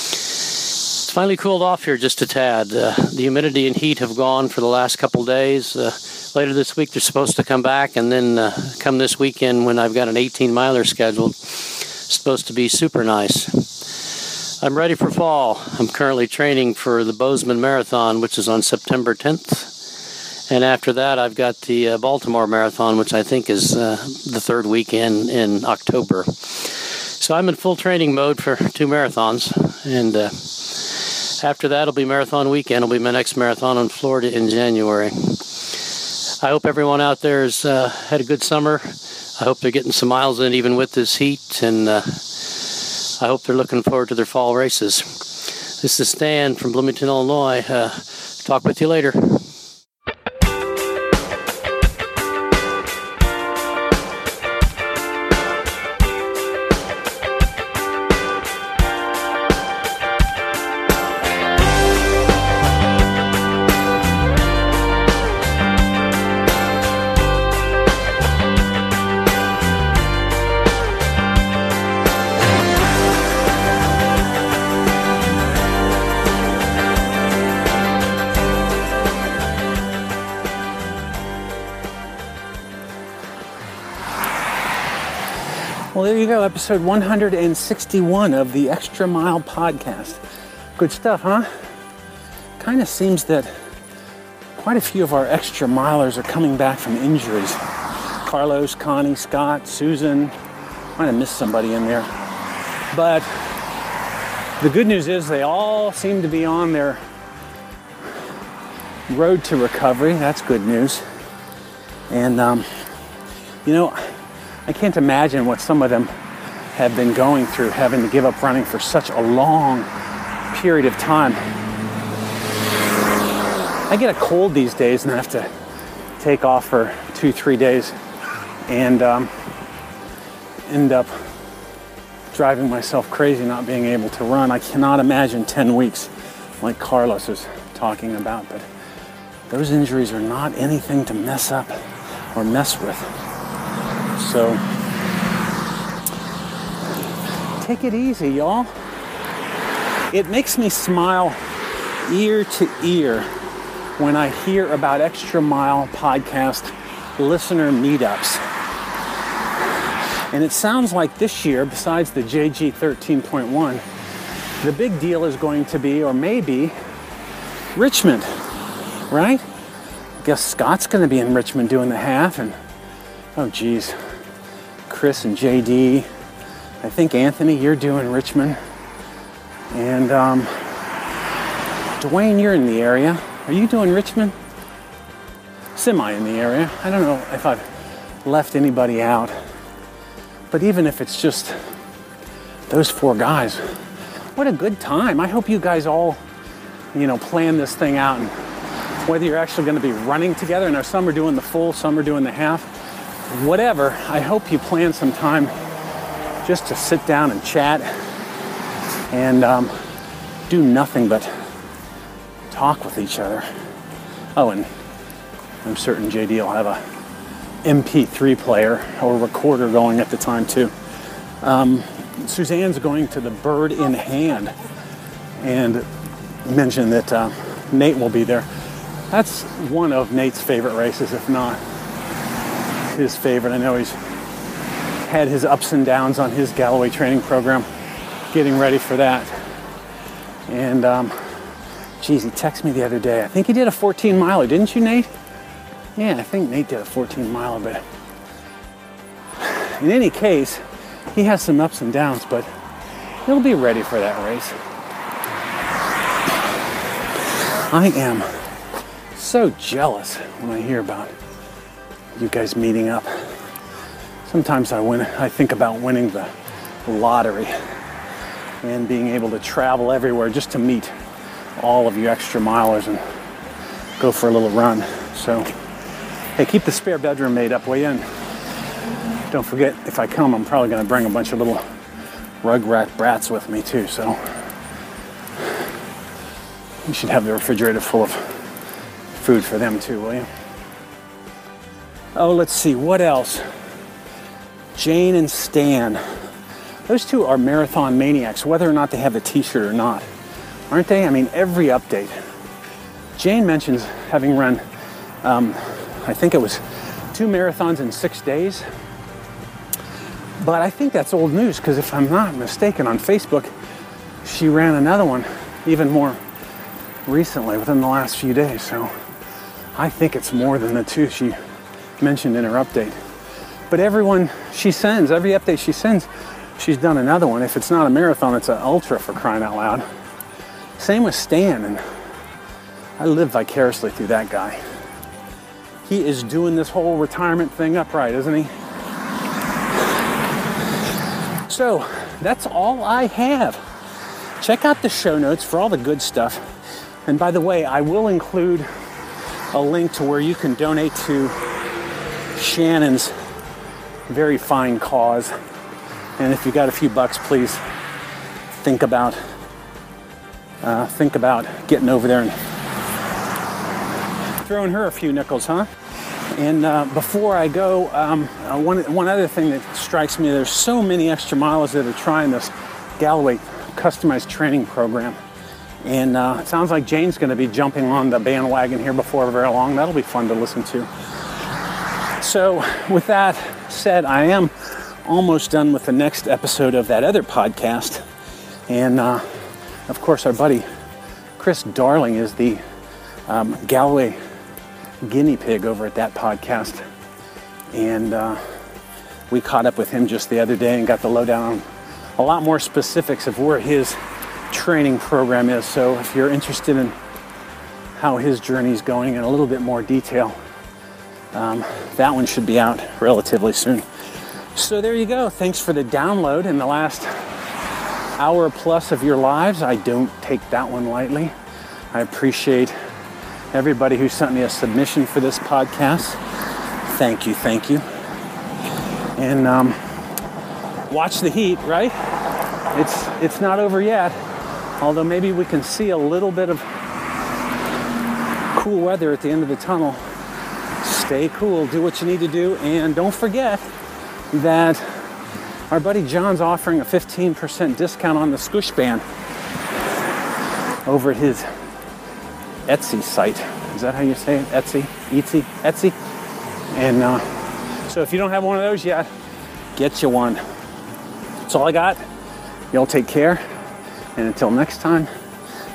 It's finally cooled off here just a tad. Uh, the humidity and heat have gone for the last couple days. Uh, later this week, they're supposed to come back, and then uh, come this weekend when I've got an 18 miler scheduled, it's supposed to be super nice. I'm ready for fall. I'm currently training for the Bozeman Marathon, which is on September 10th. And after that, I've got the uh, Baltimore Marathon, which I think is uh, the third weekend in October. So I'm in full training mode for two marathons. And uh, after that, it'll be marathon weekend. It'll be my next marathon in Florida in January. I hope everyone out there has uh, had a good summer. I hope they're getting some miles in even with this heat. And uh, I hope they're looking forward to their fall races. This is Stan from Bloomington, Illinois. Uh, talk with you later. Episode 161 of the Extra Mile podcast. Good stuff, huh? Kind of seems that quite a few of our extra milers are coming back from injuries. Carlos, Connie, Scott, Susan. Might have missed somebody in there. But the good news is they all seem to be on their road to recovery. That's good news. And, um, you know, I can't imagine what some of them have been going through, having to give up running for such a long period of time. I get a cold these days and I have to take off for two, three days and um, end up driving myself crazy not being able to run. I cannot imagine 10 weeks like Carlos is talking about, but those injuries are not anything to mess up or mess with. So take it easy, y'all. It makes me smile ear to ear when I hear about Extra Mile podcast listener meetups. And it sounds like this year, besides the JG 13.1, the big deal is going to be, or maybe, Richmond, right? I guess Scott's going to be in Richmond doing the half, and oh, geez, Chris and JD. I think Anthony, you're doing Richmond, and um, Dwayne, you're in the area. Are you doing Richmond? Semi in the area. I don't know if I've left anybody out, but even if it's just those four guys, what a good time. I hope you guys all, you know, plan this thing out and whether you're actually going to be running together. I know some are doing the full, some are doing the half. Whatever, I hope you plan some time just to sit down and chat and um, do nothing but talk with each other. Oh, and I'm certain JD will have a MP3 player or recorder going at the time too. Um, Suzanne's going to the Bird in Hand and mentioned that uh, Nate will be there. That's one of Nate's favorite races, if not his favorite. I know he's had his ups and downs on his Galloway training program, getting ready for that. And um, geez, he texted me the other day. I think he did a 14 miler, didn't you, Nate? Yeah, I think Nate did a 14 miler, but in any case, he has some ups and downs, but he'll be ready for that race. I am so jealous when I hear about you guys meeting up. Sometimes I win I think about winning the lottery and being able to travel everywhere just to meet all of you extra milers and go for a little run. So hey, keep the spare bedroom made up way in. Don't forget if I come I'm probably gonna bring a bunch of little rugrat brats with me too, so you should have the refrigerator full of food for them too, will you? Oh, let's see, what else? Jane and Stan. Those two are marathon maniacs, whether or not they have a t shirt or not. Aren't they? I mean, every update. Jane mentions having run, um, I think it was two marathons in six days. But I think that's old news because if I'm not mistaken, on Facebook, she ran another one even more recently within the last few days. So I think it's more than the two she mentioned in her update. But everyone she sends, every update she sends, she's done another one. If it's not a marathon, it's an ultra for crying out loud. Same with Stan, and I live vicariously through that guy. He is doing this whole retirement thing upright, isn't he? So that's all I have. Check out the show notes for all the good stuff. And by the way, I will include a link to where you can donate to Shannon's very fine cause. And if you got a few bucks, please think about uh, think about getting over there and throwing her a few nickels, huh? And uh, before I go, um, uh, one, one other thing that strikes me, there's so many extra miles that are trying this Galloway customized training program. And uh, it sounds like Jane's going to be jumping on the bandwagon here before very long. That'll be fun to listen to. So, with that said, I am almost done with the next episode of that other podcast. And uh, of course, our buddy Chris Darling is the um, Galloway guinea pig over at that podcast. And uh, we caught up with him just the other day and got the lowdown on a lot more specifics of where his training program is. So if you're interested in how his journey is going in a little bit more detail, um, that one should be out relatively soon. So there you go. Thanks for the download in the last hour plus of your lives. I don't take that one lightly. I appreciate everybody who sent me a submission for this podcast. Thank you, thank you. And um, watch the heat, right? It's it's not over yet. Although maybe we can see a little bit of cool weather at the end of the tunnel. Stay cool, do what you need to do, and don't forget that our buddy John's offering a 15% discount on the Squish Band over at his Etsy site. Is that how you say it? Etsy? Etsy? Etsy? And uh, so if you don't have one of those yet, get you one. That's all I got. Y'all take care. And until next time,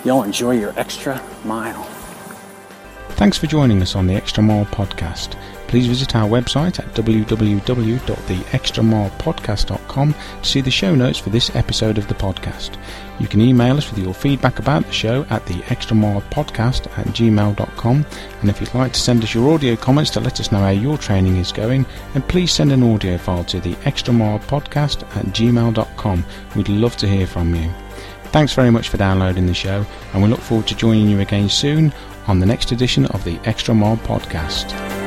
y'all enjoy your extra mile. Thanks for joining us on the Extra Mile podcast. Please visit our website at www.theextramilepodcast.com to see the show notes for this episode of the podcast. You can email us with your feedback about the show at the extramilepodcast at gmail.com. And if you'd like to send us your audio comments to let us know how your training is going, then please send an audio file to the extramilepodcast at gmail.com. We'd love to hear from you. Thanks very much for downloading the show, and we look forward to joining you again soon on the next edition of the Extra Mile podcast.